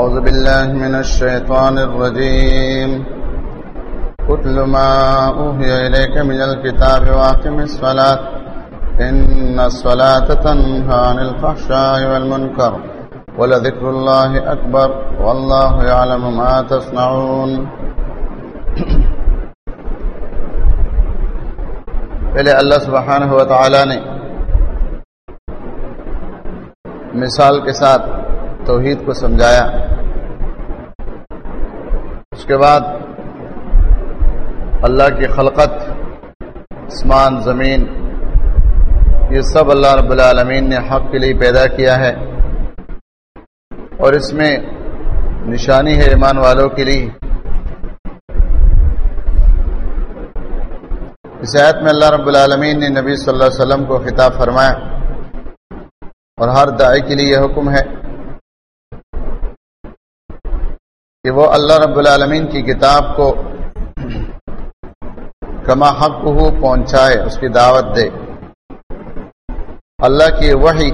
أعوذ بالله من الشيطان الرجيم. قتل ما أوهي إليك من الكتاب واقم الصلاة. إن الصلاة تنهى عن الفحشاء والمنكر ولذكر الله أكبر والله يعلم ما تصنعون. پہلے اللہ سبحانہ و تعالی نے مثال کے ساتھ توحید کو سمجھایا۔ اس کے بعد اللہ کی خلقت اسمان زمین، یہ سب اللہ رب العالمین نے حق کے لیے پیدا کیا ہے۔ اور اس میں نشانی ہے ایمان والوں کے لیے۔ اس آیت میں اللہ رب العالمین نے نبی صلی اللہ علیہ وسلم کو خطاب فرمایا۔ اور ہر دائی کے لیے یہ حکم ہے۔ کہ وہ اللہ رب العالمین کی کتاب کو کما حق ہو پہنچائے، اس کی دعوت دے۔ اللہ کی وحی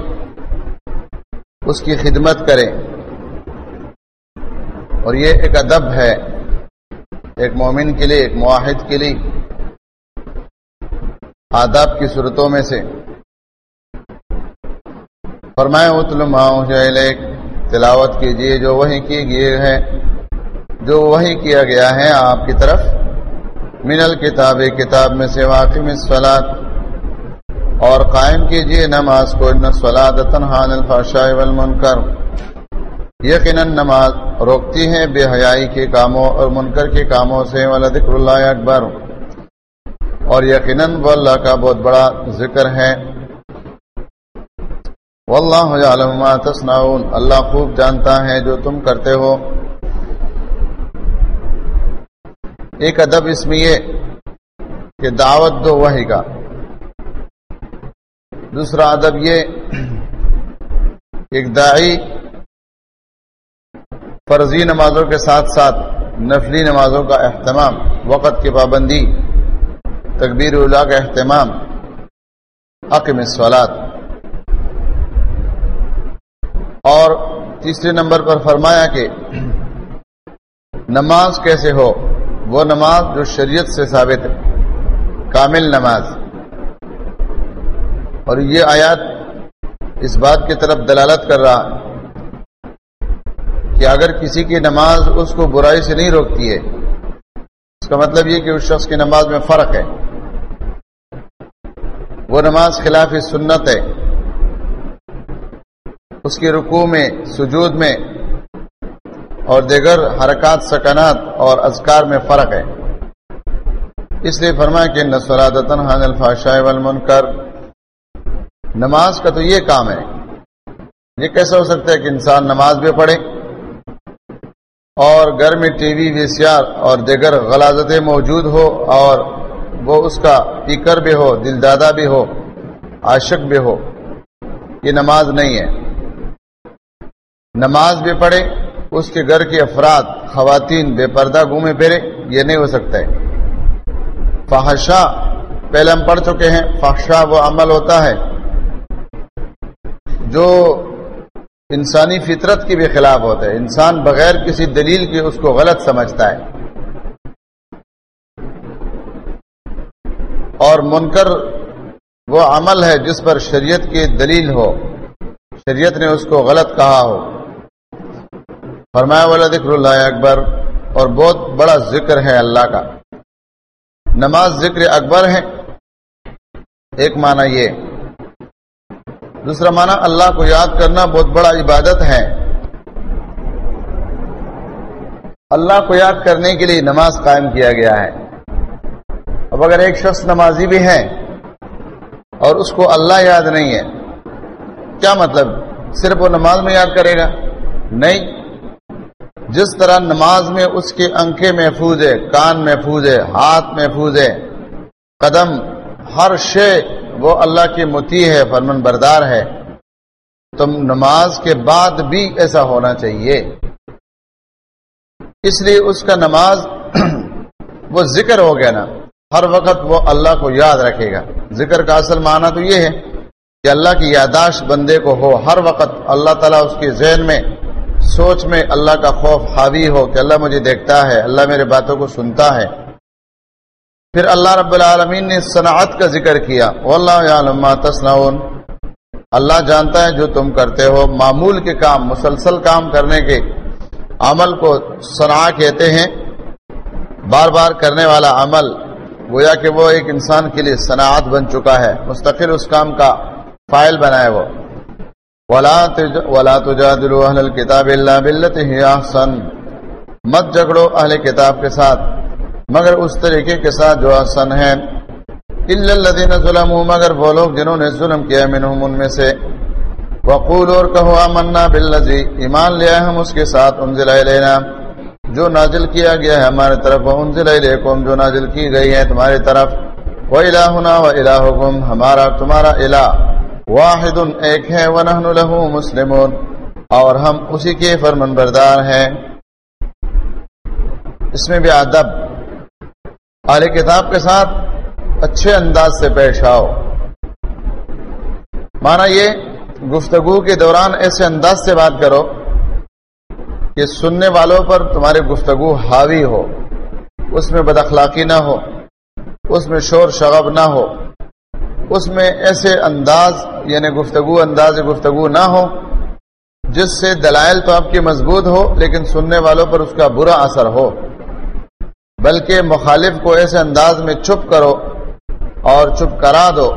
اس کی خدمت کرے۔ اور یہ ایک ادب ہے، ایک مومن کے لیے، ایک معاہد کے لیے۔ آداب کی صورتوں میں سے۔ فرمائے اتلم تلاوت کیجیے، جو وہی کی گئے ہے جو وہی کیا گیا ہے آپ کی طرف من الکتاب کتاب میں سے واقع سلاد اور قائم کیجیے نماز کو، ان سلاد تنہان الفاشا والمنکر۔ یقیناً نماز روکتی ہے بے حیائی کے کاموں اور منکر کے کاموں سے، ولذکر اللہ اکبر۔ اور یقیناً وہ اللہ کا بہت بڑا ذکر ہے۔ واللہ یعلم ما تصنعون۔ اللہ خوب جانتا ہے جو تم کرتے ہو۔ ایک ادب اس میں یہ کہ دعوت دو وحی کا۔ دوسرا ادب یہ ایک داعی فرضی نمازوں کے ساتھ ساتھ نفلی نمازوں کا اہتمام، وقت کی پابندی، تکبیر اللہ کا اہتمام حکم سوالات اور تیسرے نمبر پر فرمایا کہ نماز کیسے ہو؟ وہ نماز جو شریعت سے ثابت ہے، کامل نماز۔ اور یہ آیات اس بات کی طرف دلالت کر رہا کہ اگر کسی کی نماز اس کو برائی سے نہیں روکتی ہے، اس کا مطلب یہ کہ اس شخص کی نماز میں فرق ہے۔ وہ نماز خلاف سنت ہے۔ اس کے رکوع میں، سجود میں اور دیگر حرکات سکنات اور اذکار میں فرق ہے۔ اس لیے فرمایا کہ نسرادتن حان الفاشا والمنکر۔ نماز کا تو یہ کام ہے۔ یہ کیسا ہو سکتا ہے کہ انسان نماز بھی پڑھے اور گھر میں ٹی وی وی سی آر اور دیگر غلازتیں موجود ہو اور وہ اس کا پیکر بھی ہو دل دادا بھی ہو، عاشق بھی ہو۔ یہ نماز نہیں ہے۔ نماز بھی پڑھے اس کے گھر کے افراد، خواتین، بے پردہ گھومے پھرے، یہ نہیں ہو سکتا ہے۔ فحشا، پہلے ہم پڑھ چکے ہیں، فحشا وہ عمل ہوتا ہے جو انسانی فطرت کے بھی خلاف ہوتا ہے۔ انسان بغیر کسی دلیل کے اس کو غلط سمجھتا ہے۔ اور منکر وہ عمل ہے جس پر شریعت کی دلیل ہو۔ شریعت نے اس کو غلط کہا ہو۔ فرمایا والا ذکر اللہ اکبر اور بہت بڑا ذکر ہے اللہ کا۔ نماز ذکر اکبر ہے۔ ایک معنی یہ۔ دوسرا معنی، اللہ کو یاد کرنا بہت بڑا عبادت ہے۔ اللہ کو یاد کرنے کے لیے نماز قائم کیا گیا ہے۔ اب اگر ایک شخص نمازی بھی ہے اور اس کو اللہ یاد نہیں ہے، کیا مطلب؟ صرف وہ نماز میں یاد کرے گا؟ نہیں۔ جس طرح نماز میں اس کی آنکھیں محفوظ ہے، کان محفوظ ہے، ہاتھ محفوظ ہے، قدم، ہر شے وہ اللہ کی متی ہے فرمن بردار ہے۔ تم نماز کے بعد بھی ایسا ہونا چاہیے۔ اس لیے اس کا نماز وہ ذکر ہو گیا نا۔ ہر وقت وہ اللہ کو یاد رکھے گا۔ ذکر کا اصل معنی تو یہ ہے کہ اللہ کی یاداشت بندے کو ہو۔ ہر وقت اللہ تعالیٰ اس کے ذہن میں سوچ میں اللہ کا خوف حاوی ہو کہ اللہ مجھے دیکھتا ہے، اللہ میرے باتوں کو سنتا ہے۔ پھر اللہ رب العالمین نے صنعت کا ذکر کیا۔ واللہ تصنعون۔ اللہ جانتا ہے جو تم کرتے ہو۔ معمول کے کام، مسلسل کام کرنے کے عمل کو صنع کہتے ہیں۔ بار بار کرنے والا عمل، گویا کہ وہ ایک انسان کے لیے صنعت بن چکا ہے۔ مستقل اس کام کا فائل بنائے وہ۔ ولا تجادلوا اہل الكتاب الا بالتي هي احسن۔ مت جھگڑو اہل کتاب کے ساتھ، مگر اس طریقے کے ساتھ جو احسن ہے الا الذين ظلموا، مگر وہ لوگ جنہوں نے ظلم کیا منهم ان میں سے۔ وقول اور کہو، آمنا بالذی ایمان لیا ہم اس کے ساتھ، انزل الینا۔ جو نازل کیا گیا ہے ہمارے طرف انزل الیکم، جو نازل کی گئی ہے تمہاری طرف۔ و الہنا و الہکم ہمارا، تمہارا الہ۔ واحد ایک ہے ونحن له مسلمون، اور ہم اسی کے فرمن بردار ہیں۔ اس میں بھی ادب اہل کتاب کے ساتھ اچھے انداز سے پیش آؤ۔ مانا یہ، گفتگو کے دوران ایسے انداز سے بات کرو کہ سننے والوں پر تمہاری گفتگو حاوی ہو۔ اس میں بد اخلاقی نہ ہو، اس میں شور شغب نہ ہو۔ اس میں ایسے انداز یعنی گفتگو انداز گفتگو نہ ہو، جس سے دلائل تو آپ کی مضبوط ہو، لیکن سننے والوں پر اس کا برا اثر ہو۔ بلکہ مخالف کو ایسے انداز میں چپ کرو اور چپ کرا دو،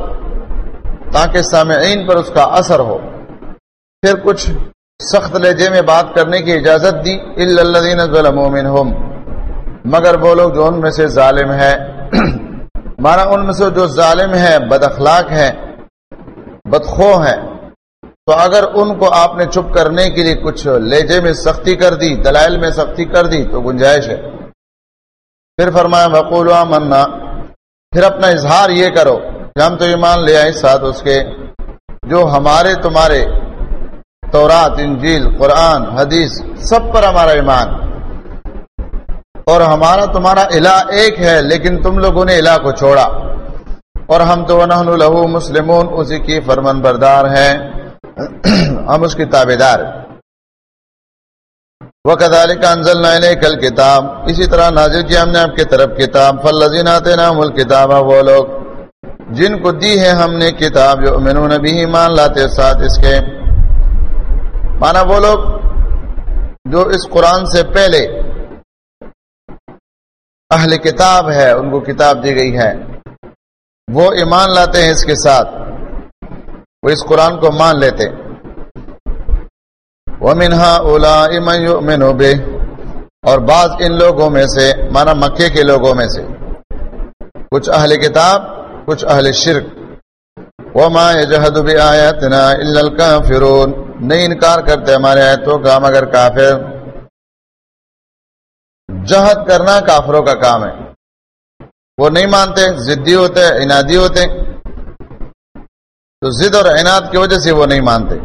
تاکہ سامعین پر اس کا اثر ہو۔ پھر کچھ سخت لہجے میں بات کرنے کی اجازت دی الدین ظلم مگر وہ لوگ جو ان میں سے ظالم ہے مانا ان میں سے جو ظالم ہے بد اخلاق ہے بدخو ہے تو اگر ان کو آپ نے چپ کرنے کے لیے کچھ لہجے میں سختی کر دی، دلائل میں سختی کر دی، تو گنجائش ہے۔ پھر فرمایا بقول منا پھر اپنا اظہار یہ کرو کہ ہم تو ایمان لے آئے، ساتھ اس کے جو ہمارے تمہارے تورات، انجیل، قرآن، حدیث، سب پر ہمارا ایمان۔ اور ہمارا تمہارا الہ ایک ہے، لیکن تم لوگوں نے الہ کو چھوڑا۔ اور ہم تو نحن لہو مسلمون، اسی کی فرمن بردار ہیں۔ ہم اس کی تابے دار وہ کدال کا انزل نئے کل کتاب اسی طرح نازل کیا ہم نے آپ کی طرف کتاب۔ فلزین آتے نام الکتاب وہ لوگ جن کو دی ہے ہم نے کتاب جو امنون بھی مان لاتے ساتھ اس کے مانا وہ لوگ جو اس قرآن سے پہلے اہل کتاب ہے، ان کو کتاب دی گئی ہے۔ وہ ایمان لاتے ہیں اس کے ساتھ۔ وہ اس قرآن کو مان لیتے۔ وہ منہا اولا امن اور بعض ان لوگوں میں سے، مانا مکے کے لوگوں میں سے۔ کچھ اہل کتاب، کچھ اہل شرک۔ وہ ماں جہد آیا تنا فرون نہیں انکار کرتے ہمارے آیتوں کا مگر کافر۔ جہد کرنا کافروں کا کام ہے۔ وہ نہیں مانتے، ضدی ہوتے انادی ہوتے۔ تو ضد اور عناد کی وجہ سے وہ نہیں مانتے۔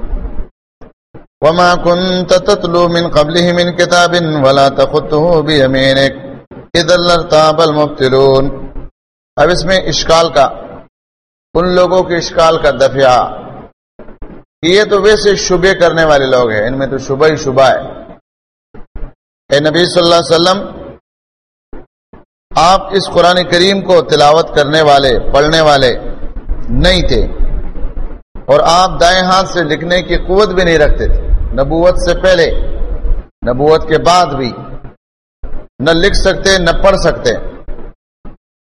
وما كنت تتلو من قبله من كتاب ولا تخطه بيمينك اذا لارتاب المبتلون۔ اب اس میں اشکال کا، ان لوگوں کے اشکال کا دفعہ۔ یہ تو ویسے شبے کرنے والے لوگ ہیں، ان میں تو شبہ ہی شبہ ہے۔ اے نبی صلی اللہ علیہ وسلم آپ اس قرآن کریم کو تلاوت کرنے والے، پڑھنے والے نہیں تھے۔ اور آپ دائیں ہاتھ سے لکھنے کی قوت بھی نہیں رکھتے تھے۔ نبوت سے پہلے، نبوت کے بعد بھی۔ نہ لکھ سکتے، نہ پڑھ سکتے۔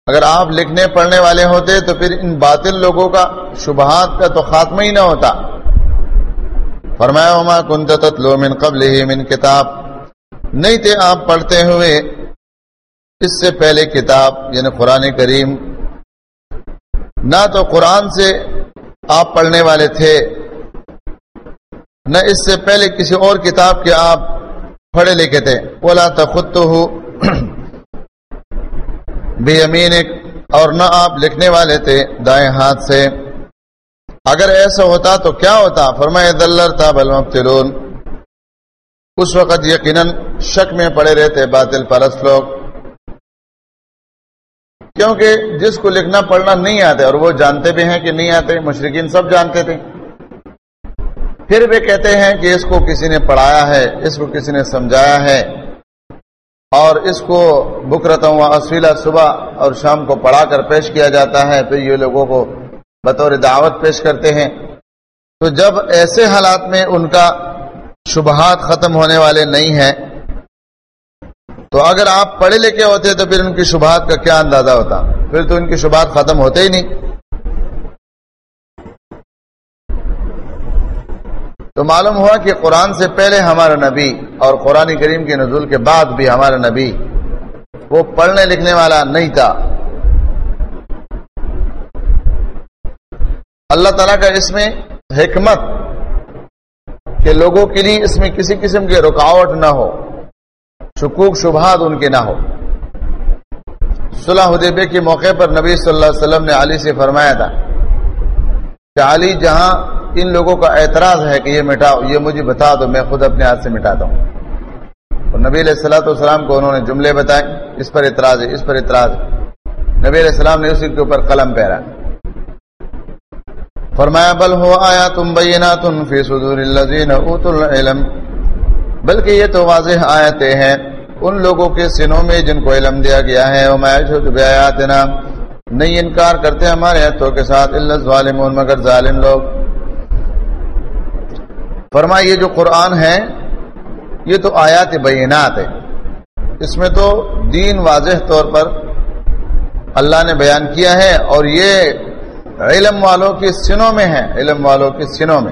اگر آپ لکھنے، پڑھنے والے ہوتے تو پھر ان باطل لوگوں کا شبہات کا تو خاتمہ ہی نہ ہوتا۔ فرمایا، وما کنت تتلو من قبل ہی من کتاب۔ نہیں تھے، آپ پڑھتے ہوئے اس سے پہلے کتاب یعنی قرآن کریم نہ تو قرآن سے آپ پڑھنے والے تھے، نہ اس سے پہلے کسی اور کتاب کے آپ پڑھے لکھے تھے۔ بولا تو خود تو ہو امین اور نہ آپ لکھنے والے تھے دائیں ہاتھ سے۔ اگر ایسا ہوتا تو کیا ہوتا؟ فرمائے دلر تھا بلمبتلون اس وقت یقیناً شک میں پڑے رہتے باطل پرست لوگ۔ کیونکہ جس کو لکھنا پڑھنا نہیں آتے اور وہ جانتے بھی ہیں کہ نہیں آتے مشرقین سب جانتے تھے۔ پھر بھی کہتے ہیں کہ اس کو کسی نے پڑھایا ہے، اس کو کسی نے سمجھایا ہے۔ اور اس کو بکرتا ہوا اصولا صبح اور شام کو پڑھا کر پیش کیا جاتا ہے پھر یہ لوگوں کو بطور دعوت پیش کرتے ہیں۔ تو جب ایسے حالات میں ان کا شبہات ختم ہونے والے نہیں ہیں تو اگر آپ پڑھے لکھے ہوتے تو پھر ان کی شبہات کا کیا اندازہ ہوتا؟ پھر تو ان کی شبہات ختم ہوتے ہی نہیں۔ تو معلوم ہوا کہ قرآن سے پہلے ہمارا نبی اور قرآن کریم کے نزول کے بعد بھی ہمارا نبی وہ پڑھنے لکھنے والا نہیں تھا۔ اللہ تعالیٰ کا اس میں حکمت کہ لوگوں کے لیے اس میں کسی قسم کی رکاوٹ نہ ہو۔ شکوک شبہات ان کے نہ ہو۔ صلح حدیبے کے موقع پر نبی صلی اللہ علیہ وسلم نے علی سے فرمایا تھا کہ علی جہاں ان لوگوں کا اعتراض ہے کہ یہ مٹاؤ، یہ مجھے بتا دو، میں خود اپنے ہاتھ سے مٹاتا ہوں۔ اور نبی علیہ السلاۃ والسلام کو انہوں نے جملے بتائے، اس پر اعتراض ہے، اس پر اعتراض۔ ہے نبی علیہ السلام نے اسی کے اوپر قلم پہرا فرمایا، بل ہو آیا تم بینا تم فی صدور اوت العلم۔ بلکہ یہ تو واضح آیتیں ہیں ان لوگوں کے سنوں میں جن کو علم دیا گیا ہے نہیں انکار کرتے ہمارے ہاتھوں کے ساتھ اللہ ظالمون مگر ظالم لوگ۔ فرمایا یہ جو قرآن ہے، یہ تو آیات بینات ہے۔ اس میں تو دین واضح طور پر اللہ نے بیان کیا ہے، اور یہ علم والوں کے سنوں میں ہے، علم والوں کے سنوں میں۔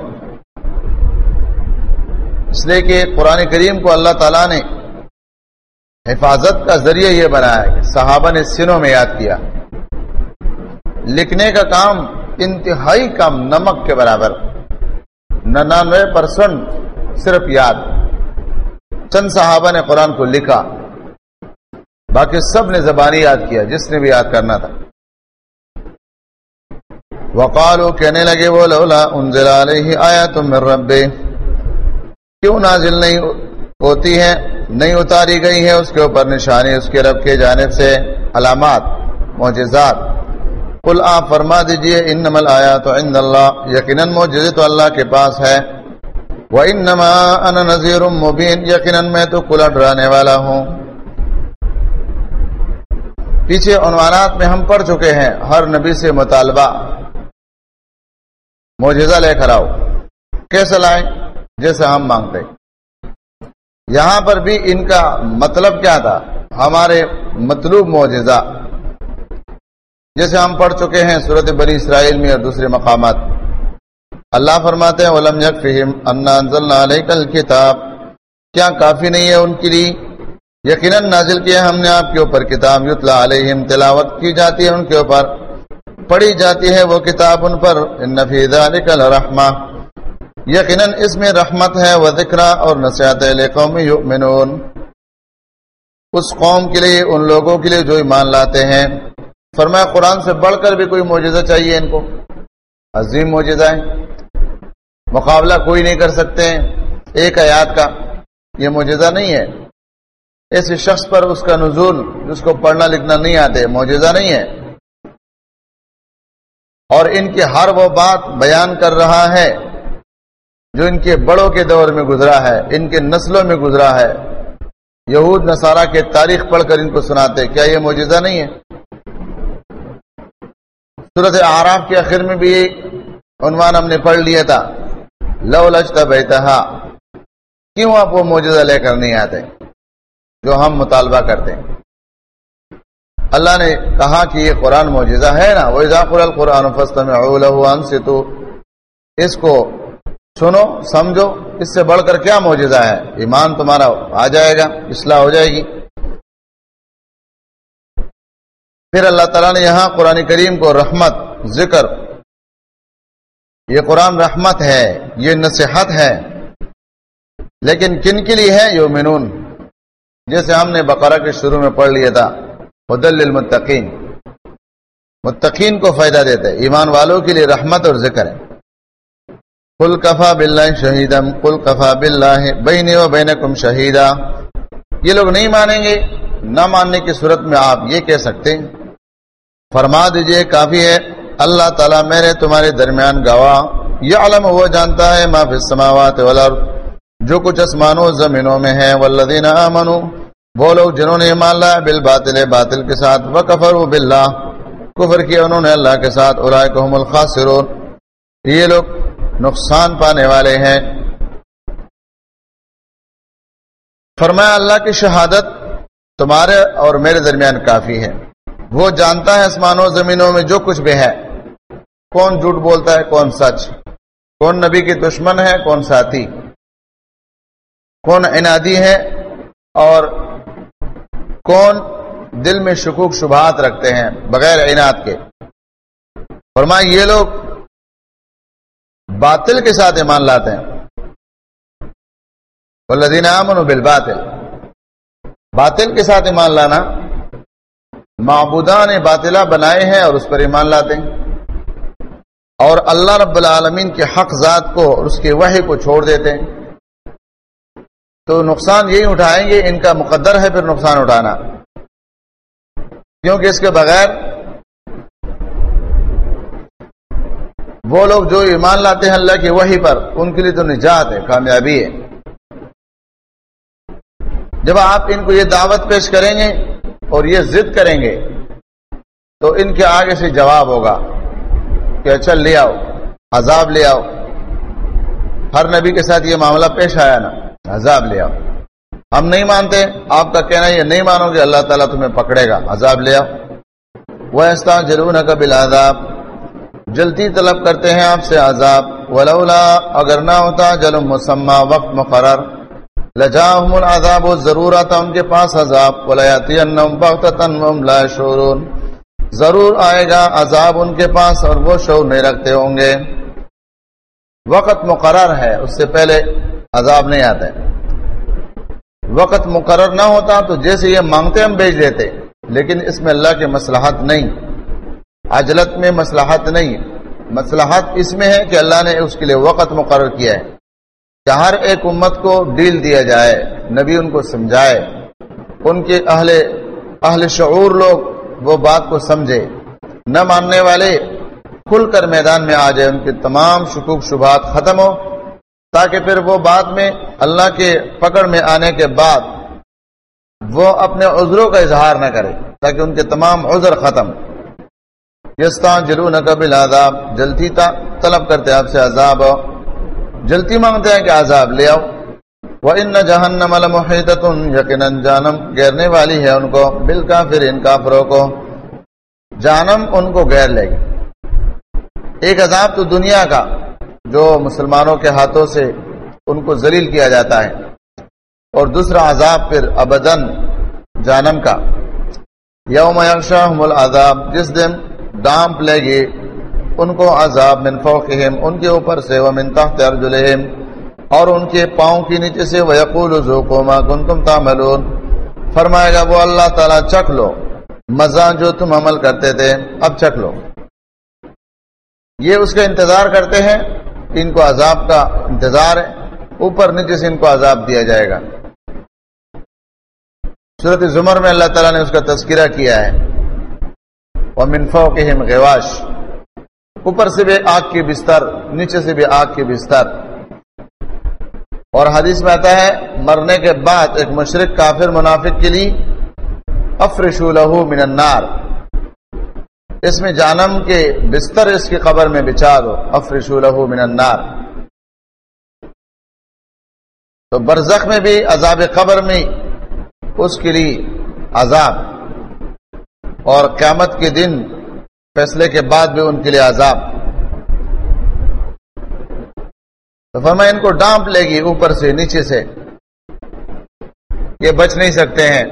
اس لیے کہ قرآن کریم کو اللہ تعالیٰ نے حفاظت کا ذریعہ یہ بنایا کہ صحابہ نے سنوں میں یاد کیا۔ لکھنے کا کام انتہائی کام نمک کے برابر۔ ننانوے پرسنٹ صرف یاد۔ چند صحابہ نے قرآن کو لکھا۔ باقی سب نے زبانی یاد کیا، جس نے بھی یاد کرنا تھا۔ وقالو کہنے لگے وہ، لولا انزل علیہ آیا تم رب کیوں نازل نہیں ہوتی ہے نہیں اتاری گئی ہے اس کے اوپر نشانی، اس کے رب کے جانب سے علامات، معجزات۔ کل آپ فرما دیجیے ان نمل آیا تو ان اللہ، یقیناً موجود تو اللہ کے پاس ہے وہ ان نما ان مبین یقیناً میں تو کلا ڈرانے والا ہوں۔ پیچھے عنوانات میں ہم پڑھ چکے ہیں، ہر نبی سے مطالبہ۔ موجزہ لے کر آؤ۔ کیسے لائیں؟ جیسے ہم مانگتے یہاں پر بھی ان کا مطلب کیا تھا؟ ہمارے مطلوب معجزہ۔ جیسے ہم پڑھ چکے ہیں صورت بری اسرائیل میں اور دوسرے مقامات۔ اللہ فرماتے ہیں علم کل کتاب کیا کافی نہیں ہے ان کے لیے؟ یقیناً نازل کیا ہم نے آپ کے اوپر کتاب۔ یتلا علیہم، تلاوت کی جاتی ہے ان کے اوپر۔ پڑھی جاتی ہے وہ کتاب ان پر۔ نفید رحمہ یقیناً اس میں رحمت ہے وہ ذکر اور نصیحت قوم یؤمنون۔ اس قوم کے لیے، ان لوگوں کے لیے جو ایمان لاتے ہیں۔ فرمایا، قرآن سے بڑھ کر بھی کوئی معجزہ چاہیے ان کو۔ عظیم معجزہ ہے۔ مقابلہ کوئی نہیں کر سکتے۔ ایک آیات کا۔ یہ معجزہ نہیں ہے۔ ایسے شخص پر اس کا نزول، جس کو پڑھنا لکھنا نہیں آتے، معجزہ نہیں ہے۔ اور ان کی ہر وہ بات بیان کر رہا ہے۔ جو ان کے بڑوں کے دور میں گزرا ہے، ان کے نسلوں میں گزرا ہے۔ یہود نصارہ کے تاریخ پڑھ کر ان کو سناتے، کیا یہ معجزہ نہیں ہے؟ صورت آراف کے آخر میں بھی عنوان ہم نے پڑھ لیا تھا، لو لچتا بہتا کیوں آپ وہ موجودہ لے کر نہیں آتے؟ جو ہم مطالبہ کرتے۔ ہیں اللہ نے کہا کہ یہ قرآن موجودہ ہے نا۔ وہ اضاف القرآن سے تو اس کو سنو، سمجھو، اس سے بڑھ کر کیا موجودہ ہے؟ ایمان تمہارا آ جائے گا، اصلاح ہو جائے گی۔ پھر اللہ تعالیٰ نے یہاں قرآن کریم کو رحمت، ذکر، یہ قرآن رحمت ہے، یہ نصیحت ہے۔ لیکن کن کے لیے ہے؟ یومنون جیسے ہم نے بقرہ کے شروع میں پڑھ لیا تھا حدل المتقین متقین کو فائدہ دیتے ایمان والوں کے لیے رحمت اور ذکر ہے۔ کل کفا بلّہ شہیدم کل کفا بلّہ بین و بین کم شہیدہ یہ لوگ نہیں مانیں گے، نہ ماننے کی صورت میں آپ یہ کہہ سکتے فرما دیجیے، کافی ہے۔ اللہ تعالیٰ میرے تمہارے درمیان گواہ۔ یہ علم وہ جانتا ہے، ما فی السماوات والارض۔ جو کچھ اسمانوں زمینوں میں ہے والذین آمنوا۔ وہ لوگ جنہوں نے ایمان لایا، بالباطل، باطل کے ساتھ۔ وکفروا باللہ۔ کفر کیا انہوں نے اللہ کے ساتھ۔ اولئک هم الخاسرون۔ یہ لوگ نقصان پانے والے ہیں۔ فرمایا، اللہ کی شہادت تمہارے اور میرے درمیان کافی ہے۔ وہ جانتا ہے آسمانوں زمینوں میں جو کچھ بھی ہے۔ کون جھوٹ بولتا ہے، کون سچ۔ کون نبی کے دشمن ہے، کون ساتھی۔ کون انادی ہے اور کون دل میں شکوک شبہات رکھتے ہیں، بغیر عناد کے۔ فرمائے یہ لوگ باطل کے ساتھ ایمان لاتے ہیں۔ والذین آمنوا بالباطل۔ باطل کے ساتھ ایمان لانا۔ معبودان باطلا بنائے ہیں اور اس پر ایمان لاتے ہیں۔ اور اللہ رب العالمین کے حق ذات کو اور اس کے وحی کو چھوڑ دیتے ہیں۔ تو نقصان یہی اٹھائیں گے، ان کا مقدر ہے پھر نقصان اٹھانا۔ کیونکہ اس کے بغیر وہ لوگ جو ایمان لاتے ہیں اللہ کی وحی پر، ان کے لیے تو نجات ہے، کامیابی ہے۔ جب آپ ان کو یہ دعوت پیش کریں گے اور یہ ضد کریں گے، تو ان کے آگے سے جواب ہوگا کہ اچھا لے آؤ، عذاب لے آؤ۔ ہر نبی کے ساتھ یہ معاملہ پیش آیا نا، عذاب لے آؤ۔ ہم نہیں مانتے، آپ کا کہنا یہ نہیں مانو گے، اللہ تعالیٰ تمہیں پکڑے گا، عذاب لے آؤ۔ وہ ایسا جرون کا بلاداب جلدی طلب کرتے ہیں آپ سے عذاب۔ ولولا اگر نہ ہوتا جلم مسمہ وقت مقرر۔ لجاہم العذاب ضرور آتا ان کے پاس عذاب۔ ولیاتی بغتتن وم لا شورون ضرور آئے گا عذاب ان کے پاس اور وہ شعور نہیں رکھتے ہوں گے۔ وقت مقرر ہے، اس سے پہلے عذاب نہیں آتے وقت مقرر نہ ہوتا تو جیسے یہ مانگتے ہم بیچ دیتے، لیکن اس میں اللہ کے مسلحت نہیں۔ عجلت میں مسلحت نہیں۔ مسلحت اس میں ہے کہ اللہ نے اس کے لیے وقت مقرر کیا ہے۔ کہ ہر ایک امت کو ڈیل دیا جائے، نبی ان کو سمجھائے۔ ان کے اہل اہل شعور لوگ وہ بات کو سمجھے۔ نہ ماننے والے کھل کر میدان میں آ جائے، ان کے تمام شکوک شبہات ختم ہو تاکہ پھر وہ بعد میں اللہ کے پکڑ میں آنے کے بعد وہ اپنے عذروں کا اظہار نہ کرے، تاکہ ان کے تمام عذر ختم۔ یستان جلو نقبل عذاب جلدی طلب کرتے آپ سے عذاب. جلتی مانگتے ہیں کہ عذاب لے آؤ. وہ ان جہنم المحیط یقیناً جانم گیرنے والی ہے ان کو. بل کا پھر ان کافروں کو. جانم ان کو گیر لے گی. ایک عذاب تو دنیا کا جو مسلمانوں کے ہاتھوں سے ان کو ذلیل کیا جاتا ہے. اور دوسرا عذاب پھر ابدن جانم کا. یوم یکشاہم العذاب. جس دن ڈانپ لے گی، ان کو عذاب من فوقہم، ان کے اوپر سے ومن تحت ارجلہم، اور ان کے پاؤں کے نیچے سے وَيَقُولُ ذُوقُوا مَا كُنْتُمْ تَعْمَلُونَ۔ فرمائے گا وہ اللہ تعالیٰ چکھ لو۔ مزہ جو تم عمل کرتے تھے، اب چکھ لو۔ یہ اس کا انتظار کرتے ہیں کہ ان کو عذاب کا انتظار ہے۔ اوپر نیچے سے ان کو عذاب دیا جائے گا۔ صورت زمر میں اللہ تعالیٰ نے اس کا تذکرہ کیا ہے۔ وَمِن فَوْقِهِمْ غِوَاشِ۔ اوپر سے بھی آگ کے بستر، نیچے سے بھی آگ کے بستر۔ اور حدیث میں آتا ہے، مرنے کے بعد ایک مشرق کافر منافق کے لیے افرشو لہو من النار۔ اس میں جانم کے بستر، اس کی قبر میں بچا دو، افرشو لہو من النار۔ تو برزخ میں بھی، عذاب قبر میں، اس کے لیے عذاب۔ اور قیامت کے دن فیصلے کے بعد بھی ان کے لیے عذاب۔ تو فرما ان کو ڈانپ لے گی اوپر سے نیچے سے۔ یہ بچ نہیں سکتے ہیں۔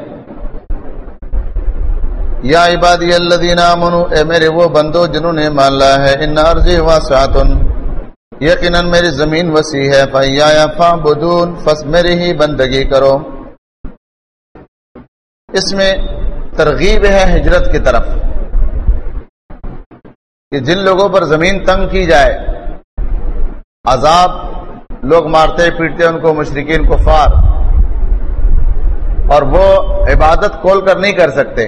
یا عبادی اللہ منو اے میرے وہ بندو جنہوں نے مان لا ہے، ان عرضی واسعتن۔ یقیناً میری زمین وسیع ہے فیا فعبدون فس میری ہی بندگی کرو۔ اس میں ترغیب ہے ہجرت کی طرف۔ کہ جن لوگوں پر زمین تنگ کی جائے، عذاب لوگ مارتے، پیٹتے، ان کو مشرقین کو فار اور وہ عبادت کھول کر نہیں کر سکتے،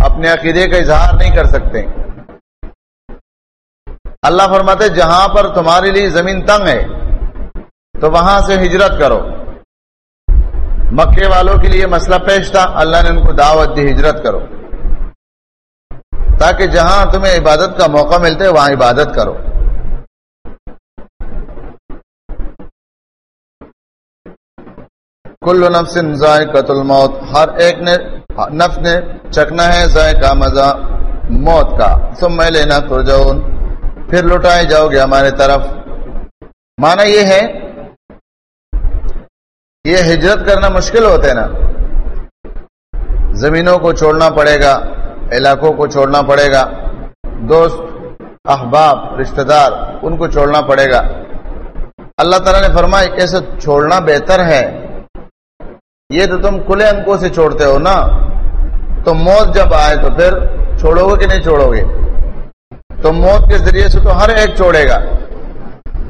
اپنے عقیدے کا اظہار نہیں کر سکتے۔ اللہ فرماتے، جہاں پر تمہارے لیے زمین تنگ ہے، تو وہاں سے ہجرت کرو۔ مکے والوں کے لیے مسئلہ پیش تھا۔ اللہ نے ان کو دعوت دی، ہجرت کرو۔ تاکہ جہاں تمہیں عبادت کا موقع ملتے، وہاں عبادت کرو۔ کل نفس ذائقت الموت۔ ہر ایک نے، نفس نے چکنا ہے ذائقہ مزہ موت کا۔ سب میں لینا تو پھر لٹائے جاؤ گے ہمارے طرف۔ مانا یہ ہے یہ ہجرت کرنا مشکل ہوتا ہے نا۔ زمینوں کو چھوڑنا پڑے گا، علاقوں کو چھوڑنا پڑے گا۔ دوست، احباب رشتہ دار ان کو چھوڑنا پڑے گا۔ اللہ تعالیٰ نے فرمایا ایسے چھوڑنا بہتر ہے؟ یہ تو تم کھلے انکوں سے چھوڑتے ہو نا۔ تو موت جب آئے تو پھر چھوڑو گے کہ نہیں چھوڑو گے؟ تو موت کے ذریعے سے تو ہر ایک چھوڑے گا۔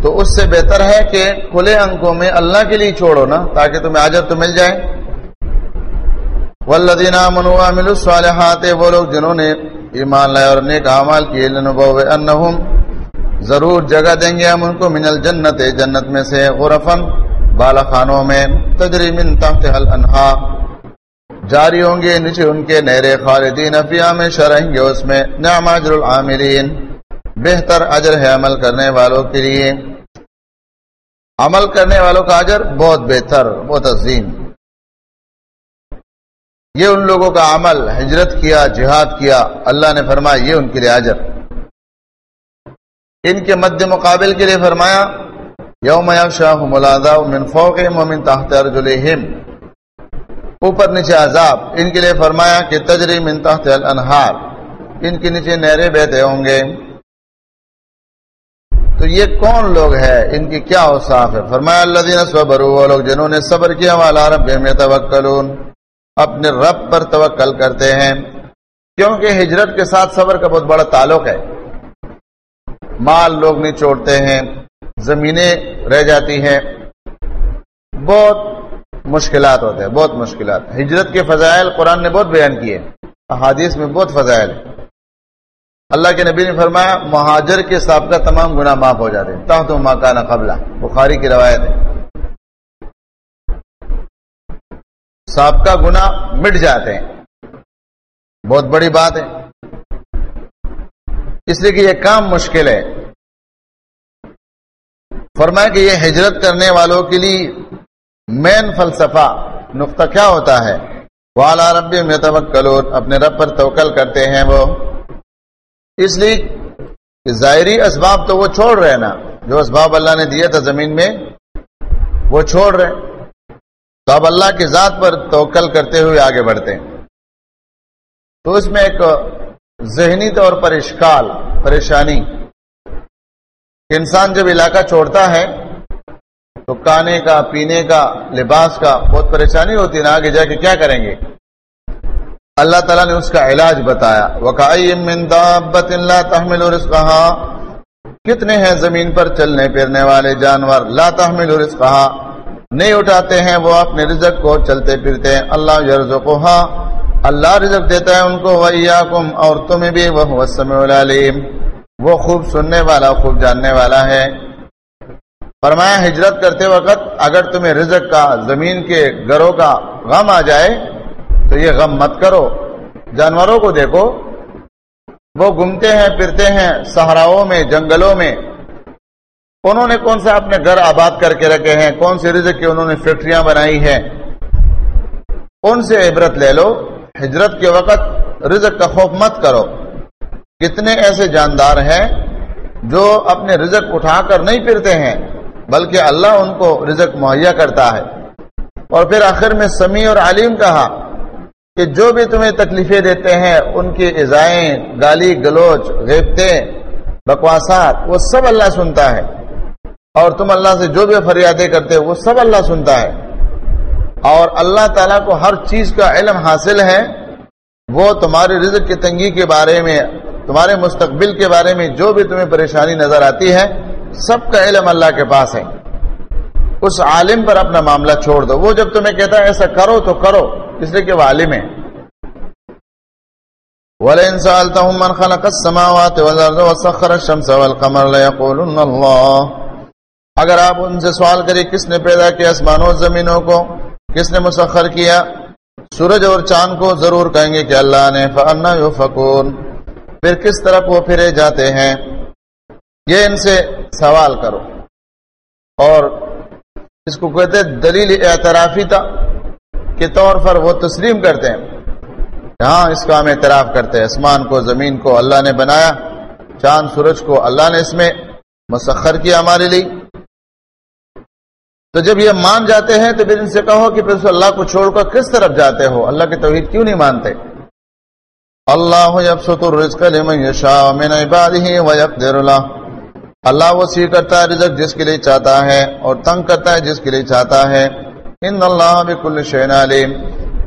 تو اس سے بہتر ہے کہ کھلے انکوں میں اللہ کے لیے چھوڑو نا، تاکہ تمہیں آجر تو مل جائے۔ ولدین مل الصالحات، وہ لوگ جنہوں نے ایمان لائے اور نیک اعمال کیے انہم ضرور جگہ دیں گے ہم ان کو، من الجنت، جنت میں سے غرفن بالا خانوں میں، تجری من تحت انہا جاری ہوں گے، نیچے ان کے نہرے خالدین افیا میں شرہیں گے اس میں۔ نعم اجر العاملین۔ بہتر اجر ہے عمل کرنے والوں کے لیے۔ عمل کرنے والوں کا اجر بہت بہتر، بہت عظیم۔ یہ ان لوگوں کا عمل، ہجرت کیا، جہاد کیا، اللہ نے فرمایا یہ ان کے لیے اجر۔ ان کے مد مقابل کے لیے فرمایا، یوم شاہ ملازا من فوق من تحت ارجلہم اوپر نیچے عذاب۔ ان کے لیے فرمایا کہ تجری من تحت الانہار۔ ان کے نیچے نہرے بہتے ہوں گے۔ تو یہ کون لوگ ہے ان کی کیا اوصاف ہے؟ فرمایا اللہ دین صبر وہ لوگ جنہوں نے صبر کیا والا رب میں توکلون اپنے رب پر توکل کرتے ہیں۔ کیونکہ ہجرت کے ساتھ صبر کا بہت بڑا تعلق ہے۔ مال لوگ نہیں چھوڑتے ہیں، زمینیں رہ جاتی ہیں۔ بہت مشکلات ہوتے ہیں، بہت مشکلات۔ ہجرت کے فضائل قرآن نے بہت بیان کیے۔ احادیث میں بہت فضائل۔ اللہ کے نبی نے فرمایا، مہاجر کے سابقہ تمام گناہ معاف ہو جاتے ہیں۔ تاہ تو قبلہ۔ بخاری کی روایت ہے۔ سابقہ گناہ مٹ جاتے ہیں۔ بہت بڑی بات ہے۔ اس لیے کہ یہ کام مشکل ہے۔ فرمایا کہ یہ ہجرت کرنے والوں کے لیے مین فلسفہ نقطہ کیا ہوتا ہے؟ والا رب میں اپنے رب پر توکل کرتے ہیں وہ۔ اس لیے کہ ظاہری اسباب تو وہ چھوڑ رہے نا، جو اسباب اللہ نے دیا تھا زمین میں، وہ چھوڑ رہے تو اب اللہ کی ذات پر توکل کرتے ہوئے آگے بڑھتے ہیں۔ تو اس میں ایک ذہنی طور پر اشکال، پریشانی انسان جب علاقہ چھوڑتا ہے، تو کھانے کا، پینے کا، لباس کا بہت پریشانی ہوتی ہے نا آگے جا کے کیا کریں گے؟ اللہ تعالیٰ نے اس کا علاج بتایا۔ تحمل رزقها۔ کتنے ہیں زمین پر چلنے پھرنے والے جانور لا تحمل رزقها۔ نہیں اٹھاتے ہیں، وہ اپنے رزق کو چلتے پھرتے ہیں۔ اللہ یرزقها اللہ رزق دیتا ہے ان کو۔ وَإِيَّاكُمْ، اور تمہیں بھی۔ وہ السميع العليم۔ وہ خوب سننے والا، خوب جاننے والا ہے۔ فرمایا، ہجرت کرتے وقت اگر تمہیں رزق کا، زمین کے گھروں کا غم آ جائے تو یہ غم مت کرو۔ جانوروں کو دیکھو۔ وہ گھومتے ہیں، پھرتے ہیں صحراؤں میں، جنگلوں میں۔ انہوں نے کون سا اپنے گھر آباد کر کے رکھے ہیں؟ کون سے رزق کی انہوں نے فیکٹریاں بنائی ہیں؟ ان سے عبرت لے لو۔ ہجرت کے وقت رزق کا خوف مت کرو۔ کتنے ایسے جاندار ہیں جو اپنے رزق اٹھا کر نہیں پھرتے ہیں، بلکہ اللہ ان کو رزق مہیا کرتا ہے۔ اور پھر آخر میں سمیع اور علیم کہا کہ جو بھی تمہیں تکلیفیں دیتے ہیں، ان کی ازائیں گالی، گلوچ، غیبتیں، بکواسات، وہ سب اللہ سنتا ہے۔ اور تم اللہ سے جو بھی فریادیں کرتے وہ سب اللہ سنتا ہے۔ اور اللہ تعالیٰ کو ہر چیز کا علم حاصل ہے۔ وہ تمہاری رزق کی تنگی کے بارے میں، تمہارے مستقبل کے بارے میں جو بھی تمہیں پریشانی نظر آتی ہے، سب کا علم اللہ کے پاس ہے۔ اس عالم پر اپنا معاملہ چھوڑ دو۔ وہ جب تمہیں کہتا ہے ایسا کرو تو کرو، اس لیے کہ وہ عالم ہے۔ وَلَئِنْ سَأَلْتَهُمْ مَنْ خَلَقَ السَّمَاوَاتِ وَالْأَرْضَ وَسَخَّرَ الشَّمْسَ وَالْقَمَرَ لَيَقُولُنَّ اللَّهُ۔ اگر آپ ان سے سوال کریں، کس نے پیدا کیا اسمانوں زمینوں کو؟ کس نے مسخر کیا؟ سورج اور چاند کو ضرور کہیں گے کہ اللہ نے، فَأَنَّا يُفَكُونَ پھر کس طرف وہ پھرے جاتے ہیں؟ یہ ان سے سوال کرو۔ اور اس کو کہتے دلیل اعترافی تھا کے طور پر وہ تسلیم کرتے ہیں۔ ہاں اس کا ہم اعتراف کرتے ہیں۔ اسمان کو، زمین کو اللہ نے بنایا، چاند، سورج کو اللہ نے اس میں مسخر کیا ہمارے لیے۔ تو جب یہ مان جاتے ہیں تو پھر ان سے کہو کہ پھر اللہ کو چھوڑ کر کس طرف جاتے ہو؟ اللہ کی توحید کیوں نہیں مانتے؟ اللہ یبسط الرزق لمن یشاء من عباده ويقدر له۔ اللہ وسیع کرتا ہے، رزق جس کے لیے چاہتا ہے اور تنگ کرتا ہے جس کے لیے چاہتا ہے۔ ان اللہ بكل شيء علیم۔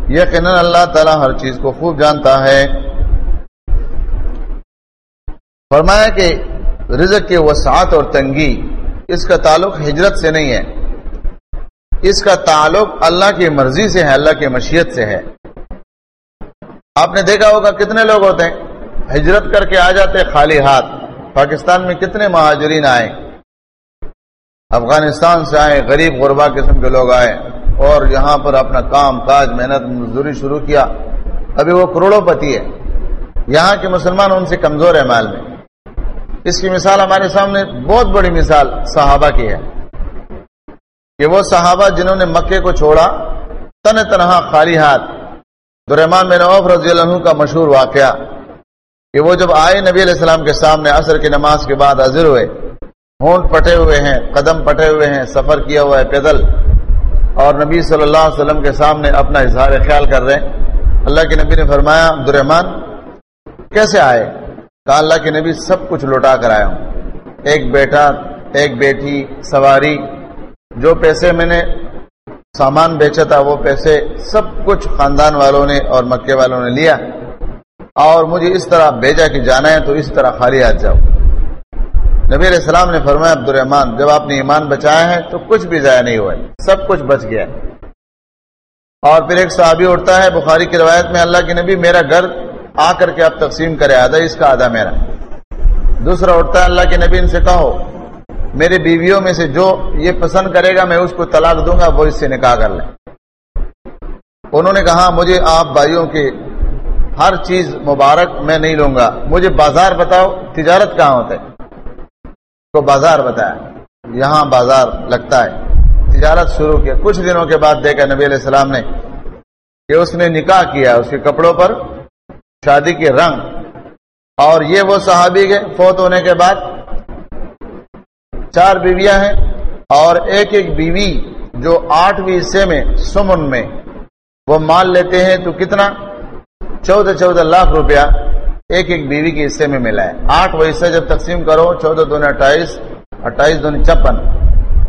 یقینا اللہ تعالی ہر چیز کو خوب جانتا ہے۔ فرمایا کہ رزق کے وسعت اور تنگی اس کا تعلق ہجرت سے نہیں ہے۔ اس کا تعلق اللہ کی مرضی سے ہے، اللہ کی مشیت سے ہے۔ آپ نے دیکھا ہوگا کتنے لوگ ہوتے ہیں، ہجرت کر کے آ جاتے خالی ہاتھ۔ پاکستان میں کتنے مہاجرین آئے؟ افغانستان سے آئے، غریب غربا قسم کے لوگ آئے اور یہاں پر اپنا کام کاج محنت، مزدوری شروع کیا۔ ابھی وہ کروڑوں پتی ہے۔ یہاں کے مسلمان ان سے کمزور ہے مال میں۔ اس کی مثال ہمارے سامنے بہت بڑی مثال صحابہ کی ہے کہ وہ صحابہ جنہوں نے مکے کو چھوڑا، تن تنہا خالی ہاتھ۔ درحمان میں نوف رضی اللہ عنہ کا مشہور واقعہ۔ کہ وہ جب آئے نبی علیہ السلام کے سامنے عصر کی نماز کے بعد حاضر ہوئے، ہونٹ پٹے ہوئے ہیں، قدم پٹے ہوئے ہیں، سفر کیا ہوا ہے، پیدل۔ اور نبی صلی اللہ علیہ وسلم کے سامنے اپنا اظہار خیال کر رہے ہیں۔ اللہ کے نبی نے فرمایا عبد الرحمان کیسے آئے؟ کہا، اللہ کے نبی سب کچھ لوٹا کر آیا ہوں۔ ایک بیٹا، ایک بیٹی، سواری، جو پیسے میں نے سامان بیچا تھا، وہ پیسے سب کچھ خاندان والوں نے اور مکے والوں نے لیا۔ اور مجھے اس طرح بھیجا کہ جانا ہے تو اس طرح خالی آ جاؤ۔ نبی علیہ السلام نے فرمایا عبد الرحمان جب آپ نے ایمان بچایا ہے تو کچھ بھی ضائع نہیں ہوا سب کچھ بچ گیا۔ اور پھر ایک صحابی اٹھتا ہے، بخاری کی روایت میں اللہ کے نبی، میرا گھر آ کر کے آپ تقسیم کرے آدھا اس کا، آدھا میرا۔ دوسرا اٹھتا ہے، اللہ کے نبی، ان سے کہو میرے بیویوں میں سے جو یہ پسند کرے گا، میں اس کو طلاق دوں گا، وہ اس سے نکاح کر لیں۔ انہوں نے کہا، مجھے آپ بھائیوں کے ہر چیز مبارک میں نہیں لوں گا۔ مجھے بازار بتاؤ، تجارت کہاں ہوتا ہے؟ کو بازار بتایا۔ یہاں بازار لگتا ہے۔ تجارت شروع کیا۔ کچھ دنوں کے بعد دیکھا نبی علیہ السلام نے کہ اس نے نکاح کیا، اس کے کپڑوں پر شادی کے رنگ۔ اور یہ وہ صحابی کے فوت ہونے کے بعد چار بیویاں ہیں اور ایک ایک بیوی جو آٹھویں حصے میں سمن میں وہ مال لیتے ہیں تو کتنا؟ چودہ چودہ لاکھ روپیہ ایک ایک بیوی کے حصے میں ملا ہے۔ آٹھ وہ حصہ جب تقسیم کرو، چودہ دونوں اٹھائیس اٹھائیس دونوں چھپن۔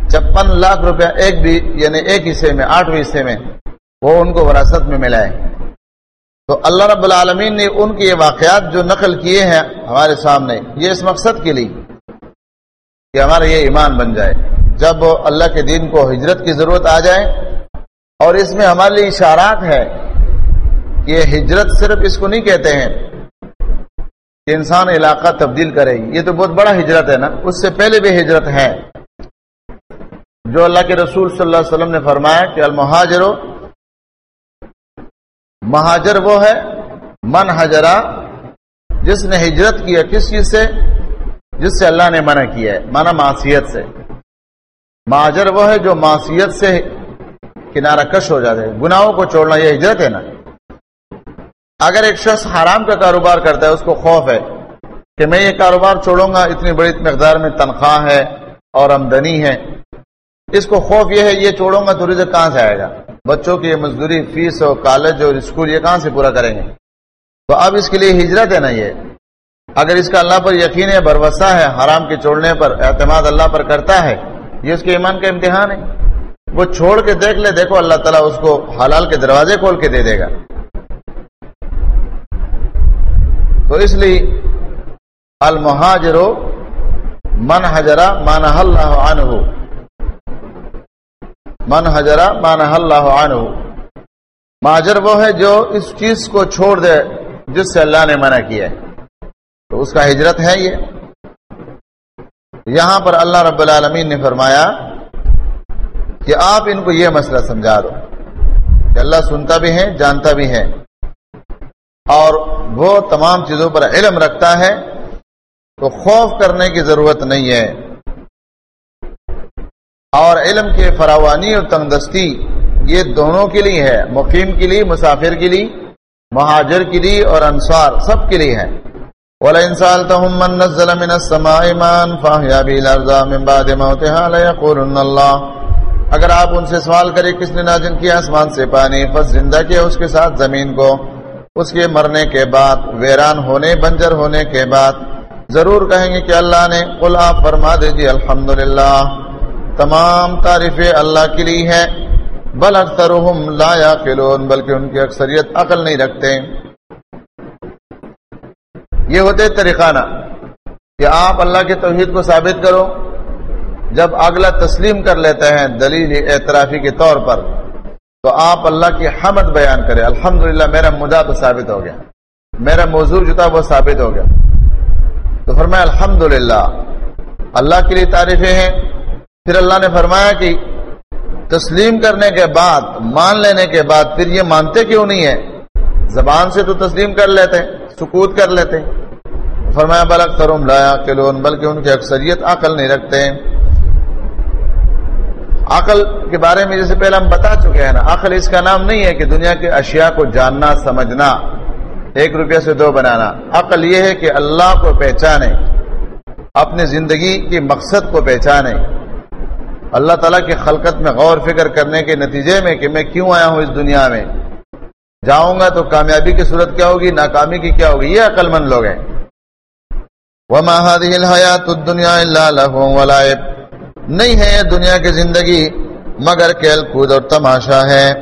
چھپن لاکھ روپیہ ایک بھی یعنی ایک حصے میں، آٹھویں حصے میں، وہ ان کو وراثت میں ملا ہے۔ تو اللہ رب العالمین نے ان کے یہ واقعات جو نقل کیے ہیں ہمارے سامنے، یہ اس مقصد کے لیے کہ ہمارا یہ ایمان بن جائے۔ جب اللہ کے دین کو ہجرت کی ضرورت آ جائے اور اس میں ہمارے لیے اشارات ہے یہ ہجرت صرف اس کو نہیں کہتے ہیں کہ انسان علاقہ تبدیل کرے گی۔ یہ تو بہت بڑا ہجرت ہے نا۔ اس سے پہلے بھی ہجرت ہے۔ جو اللہ کے رسول صلی اللہ علیہ وسلم نے فرمایا کہ المہاجر مہاجر وہ ہے، من حجرا جس نے ہجرت کیا کس چیز سے؟ جس سے اللہ نے منع کیا ہے مانا معصیت سے۔ مہاجر وہ ہے جو معصیت سے کنارہ کش ہو جاتے گناہوں کو چھوڑنا یہ ہجرت ہے نا۔ اگر ایک شخص حرام کا کاروبار کرتا ہے، اس کو خوف ہے کہ میں یہ کاروبار چھوڑوں گا، اتنی بڑی مقدار میں تنخواہ ہے اور آمدنی ہے۔ اس کو خوف یہ ہے، یہ چھوڑوں گا تو رزق کہاں سے آئے گا؟ بچوں کی یہ مزدوری، فیس اور کالج اور اسکول، یہ کہاں سے پورا کریں گے؟ تو اب اس کے لیے ہجرت ہے نا یہ۔ اگر اس کا اللہ پر یقین ہے، بھروسہ ہے، حرام کے چھوڑنے پر، اعتماد اللہ پر کرتا ہے، یہ اس کے ایمان کا امتحان ہے۔ وہ چھوڑ کے دیکھ لے، دیکھو اللہ تعالیٰ اس کو حلال کے دروازے کھول کے دے دے گا۔ تو اس لیے المہاجرو من حجرا مان اللہ عنہ من حجرا مان اللہ عنہ مہاجر وہ ہے جو اس چیز کو چھوڑ دے جس سے اللہ نے منع کیا ہے۔ تو اس کا ہجرت ہے یہ۔ یہاں پر اللہ رب العالمین نے فرمایا کہ آپ ان کو یہ مسئلہ سمجھا دو کہ اللہ سنتا بھی ہے جانتا بھی ہے اور وہ تمام چیزوں پر علم رکھتا ہے، تو خوف کرنے کی ضرورت نہیں ہے۔ اور علم کے فراوانی اور تندرستی یہ دونوں کے لیے ہے، مقیم کے لیے، مسافر کے لیے، مہاجر کے لیے اور انصار سب کے لیے ہے۔ ولا انسان من نزل من السماء ماء فاحيا به الارض من بعد موتها ليقولن الله۔ اگر آپ ان سے سوال کریں کس نے نازل کیا آسمان سے پانی، پس زندہ کیا اس کے ساتھ زمین کو۔ اس کے مرنے کے بعد، ویران ہونے، بنجر ہونے کے بعد ضرور کہیں گے کہ اللہ نے، قل آپ فرما دیجیے الحمد تمام تعریفیں اللہ کے لیے ہے بل اکثر لا یاقلون بلکہ ان کی اکثریت عقل نہیں رکھتے۔ یہ ہوتے طریقہ نا کہ آپ اللہ کے توحید کو ثابت کرو۔ جب اگلا تسلیم کر لیتے ہیں دلیل اعترافی کے طور پر۔ تو آپ اللہ کی حمد بیان کرے الحمدللہ، میرا مدعا تو ثابت ہو گیا۔ میرا موضوع جو تھا وہ ثابت ہو گیا۔ تو فرمایا، الحمدللہ، اللہ کے لیے تعریفیں ہیں۔ پھر اللہ نے فرمایا کہ تسلیم کرنے کے بعد، مان لینے کے بعد، پھر یہ مانتے کیوں نہیں ہے زبان سے تو تسلیم کر لیتے سکوت کر لیتے فرمایا بلک ترم لایا کلون بلکہ ان کی اکثریت عقل نہیں رکھتے عقل کے بارے میں جیسے پہلے ہم بتا چکے ہیں نا، عقل اس کا نام نہیں ہے کہ دنیا کے اشیاء کو جاننا، سمجھنا، ایک روپیہ سے دو بنانا۔ عقل یہ ہے کہ اللہ کو پہچانے، اپنی زندگی کی مقصد کو پہچانے۔ اللہ تعالیٰ کی خلقت میں غور فکر کرنے کے نتیجے میں کہ میں کیوں آیا ہوں اس دنیا میں۔ جاؤں گا تو کامیابی کی صورت کیا ہوگی، ناکامی کی کیا ہوگی؟ یہ عقل مند لوگ ہیں۔ دنیا نہیں ہے دنیا کی زندگی، مگر کھیل کود اور تماشا ہے۔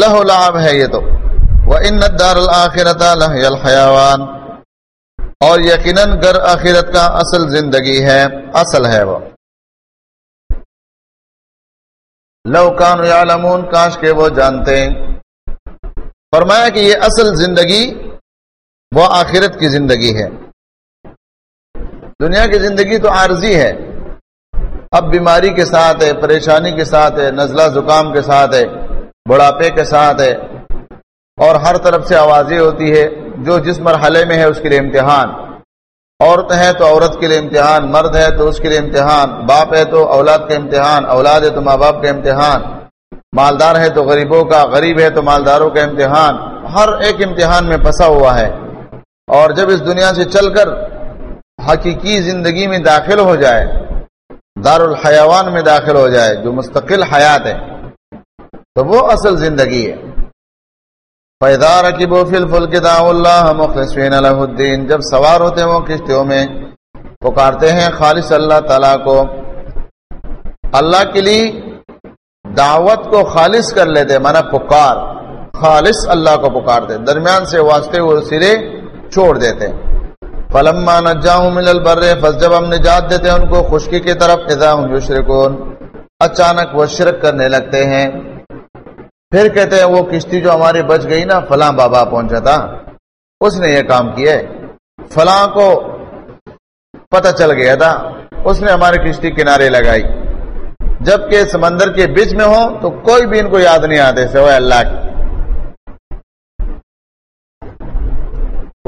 لہو لاب ہے یہ تو۔ وہ ان دار الآخرت الحیوان اور یقیناً گر آخرت کا اصل زندگی ہے، اصل ہے وہ۔ لوکان یعلمون، کاش کے وہ جانتے۔ ہیں فرمایا کہ یہ اصل زندگی، وہ آخرت کی زندگی ہے۔ دنیا کی زندگی تو عارضی ہے۔ اب بیماری کے ساتھ ہے، پریشانی کے ساتھ ہے، نزلہ زکام کے ساتھ ہے، بڑھاپے کے ساتھ ہے۔ اور ہر طرف سے آوازیں ہوتی ہے، جو جس مرحلے میں ہے اس کے لیے امتحان۔ عورت ہے تو عورت کے لیے امتحان، مرد ہے تو اس کے لیے امتحان۔ باپ ہے تو اولاد کا امتحان، اولاد ہے تو ماں باپ کا امتحان۔ مالدار ہے تو غریبوں کا، غریب ہے تو مالداروں کا امتحان۔ ہر ایک امتحان میں پھنسا ہوا ہے۔ اور جب اس دنیا سے چل کر حقیقی زندگی میں داخل ہو جائے دار الحیوان میں داخل ہو جائے، جو مستقل حیات ہے، تو وہ اصل زندگی ہے۔ پیدار کی بوفل فل کتا اللہ مخلصین علیہ الدین جب سوار ہوتے ہیں وہ کشتیوں میں، پکارتے ہیں خالص اللہ تعالی کو۔ اللہ کے لیے دعوت کو خالص کر لیتے مانا پکار، خالص اللہ کو پکارتے۔ درمیان سے واسطے وہ سرے چھوڑ دیتے۔ فلما نجاہم من البر، پس جب ہم نجات دیتے ہیں ان کو خشکی کی طرف، اذا ہم یشرکون، اچانک وہ شرک کرنے لگتے ہیں۔ پھر کہتے ہیں وہ کشتی جو ہماری بچ گئی نا، فلاں بابا پہنچا تھا۔ اس نے یہ کام کیا۔ فلاں کو پتہ چل گیا تھا۔ اس نے ہماری کشتی کنارے لگائی۔ جبکہ سمندر کے بیچ میں ہو تو کوئی بھی ان کو یاد نہیں آتے سوائے اللہ کی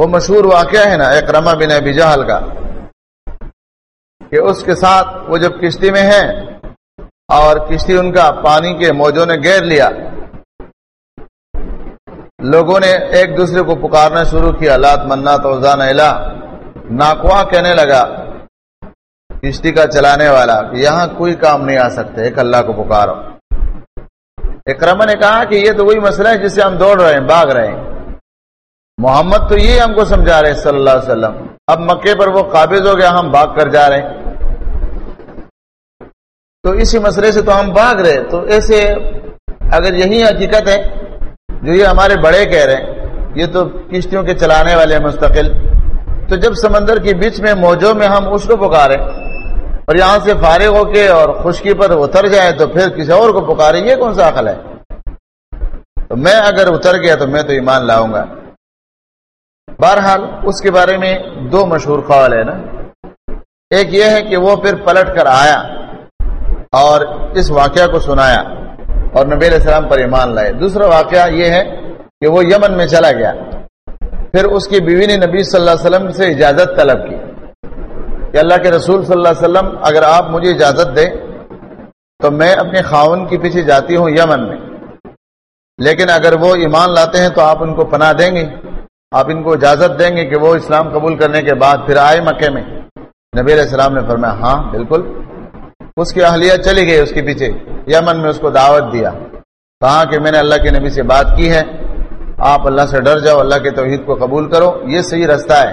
وہ مشہور واقعہ ہے نا ایک رما بن ابی جہل کا، کہ اس کے ساتھ وہ جب کشتی میں ہے اور کشتی ان کا پانی کے موجوں نے گیر لیا، لوگوں نے ایک دوسرے کو پکارنا شروع کیا، لات منا تو ناکوا کہنے لگا، کشتی کا چلانے والا کہ یہاں کوئی کام نہیں آ سکتے، ایک اللہ کو پکارو۔ اکرما نے کہا کہ یہ تو وہی مسئلہ ہے جس سے ہم دوڑ رہے ہیں باغ رہے ہیں۔ محمد تو یہ ہم کو سمجھا رہے صلی اللہ علیہ وسلم۔ اب مکے پر وہ قابض ہو گیا ہم بھاگ کر جا رہے ہیں۔ تو اسی مسئلے سے تو ہم بھاگ رہے تو ایسے اگر یہی حقیقت ہے، جو یہ ہمارے بڑے کہہ رہے ہیں، یہ تو کشتیوں کے چلانے والے ہیں مستقل۔ تو جب سمندر کے بیچ میں، موجوں میں ہم اس کو پکارے، اور یہاں سے فارغ ہو کے اور خشکی پر اتر جائے، تو پھر کسی اور کو پکارے یہ کون سا عقل ہے؟ تو میں اگر اتر گیا تو میں تو ایمان لاؤں گا۔ بہرحال اس کے بارے میں دو مشہور قول ہے نا۔ ایک یہ ہے کہ وہ پھر پلٹ کر آیا اور اس واقعہ کو سنایا اور نبی علیہ السلام پر ایمان لائے۔ دوسرا واقعہ یہ ہے کہ وہ یمن میں چلا گیا۔ پھر اس کی بیوی نے نبی صلی اللہ علیہ وسلم سے اجازت طلب کی کہ اللہ کے رسول صلی اللہ علیہ وسلم، اگر آپ مجھے اجازت دیں تو میں اپنے خاون کے پیچھے جاتی ہوں یمن میں۔ لیکن اگر وہ ایمان لاتے ہیں تو آپ ان کو پناہ دیں گے۔ آپ ان کو اجازت دیں گے کہ وہ اسلام قبول کرنے کے بعد پھر آئے مکے میں۔ نبی علیہ السلام نے فرمایا ہاں بالکل۔ اس کی اہلیہ چلی گئی، اس کے پیچھے۔ یمن میں اس کو دعوت دیا۔ کہا کہ میں نے اللہ کے نبی سے بات کی ہے۔ آپ اللہ سے ڈر جاؤ، اللہ کے توحید کو قبول کرو۔ یہ صحیح رستہ ہے۔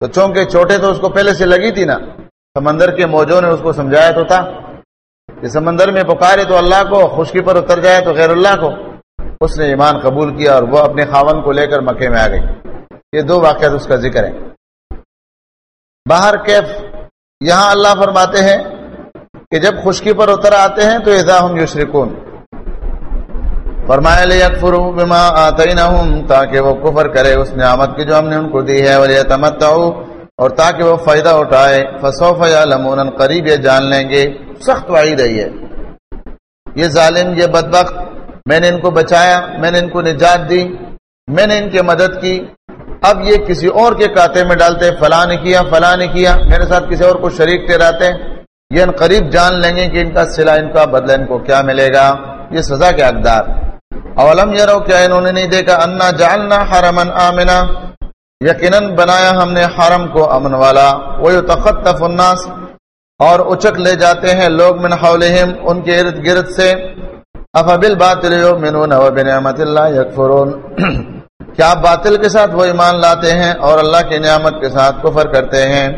تو چونکہ چھوٹے تو اس کو پہلے سے لگی تھی نا، سمندر کے موجوں نے اس کو سمجھایا تو تھا۔ کہ سمندر میں پکارے تو اللہ کو، خشکی پر اتر جائے تو غیر اللہ کو۔ اس نے ایمان قبول کیا اور وہ اپنے خاون کو لے کر مکے میں آ گئی۔ یہ دو واقعات اس کا ذکر ہے باہر کیف، یہاں اللہ فرماتے ہیں کہ جب خشکی پر اتر آتے ہیں تو اذا ہم یشرکون۔ فرمایا، لیکفروا بما تاکہ وہ کفر کرے اس نعمت کی جو ہم نے ان کو دی ہے، ولیتمتعوا، اور تاکہ وہ فائدہ اٹھائے۔ فسوف یعلمون، قریب یہ جان لیں گے۔ سخت وعید ہے یہ۔ یہ ظالم، یہ بدبخت میں نے ان کو بچایا، میں نے ان کو نجات دی، میں نے ان کی مدد کی۔ اب یہ کسی اور کے کاتے میں ڈالتے، فلاں نے کیا، فلاں نے کیا۔ میرے ساتھ کسی اور کو شریک ٹھہراتے یہ ان قریب جان لیں گے کہ ان کا سلا، ان کا بدلہ ان کو کیا ملے گا۔ یہ سزا کے اقدار اولم یرو کیا انہوں نے نہیں دیکھا انا جالنا حرمن آمنا۔ یقیناً بنایا ہم نے حرم کو امن والا۔ وہ تخت الناس۔ اور اچک لے جاتے ہیں لوگ من حولہم، ان کے ارد گرد سے۔ افبل باطل یؤمنون وبنعمت اللہ یکفرون کیا باطل کے ساتھ وہ ایمان لاتے ہیں اور اللہ کی نعمت کے ساتھ کفر کرتے ہیں؟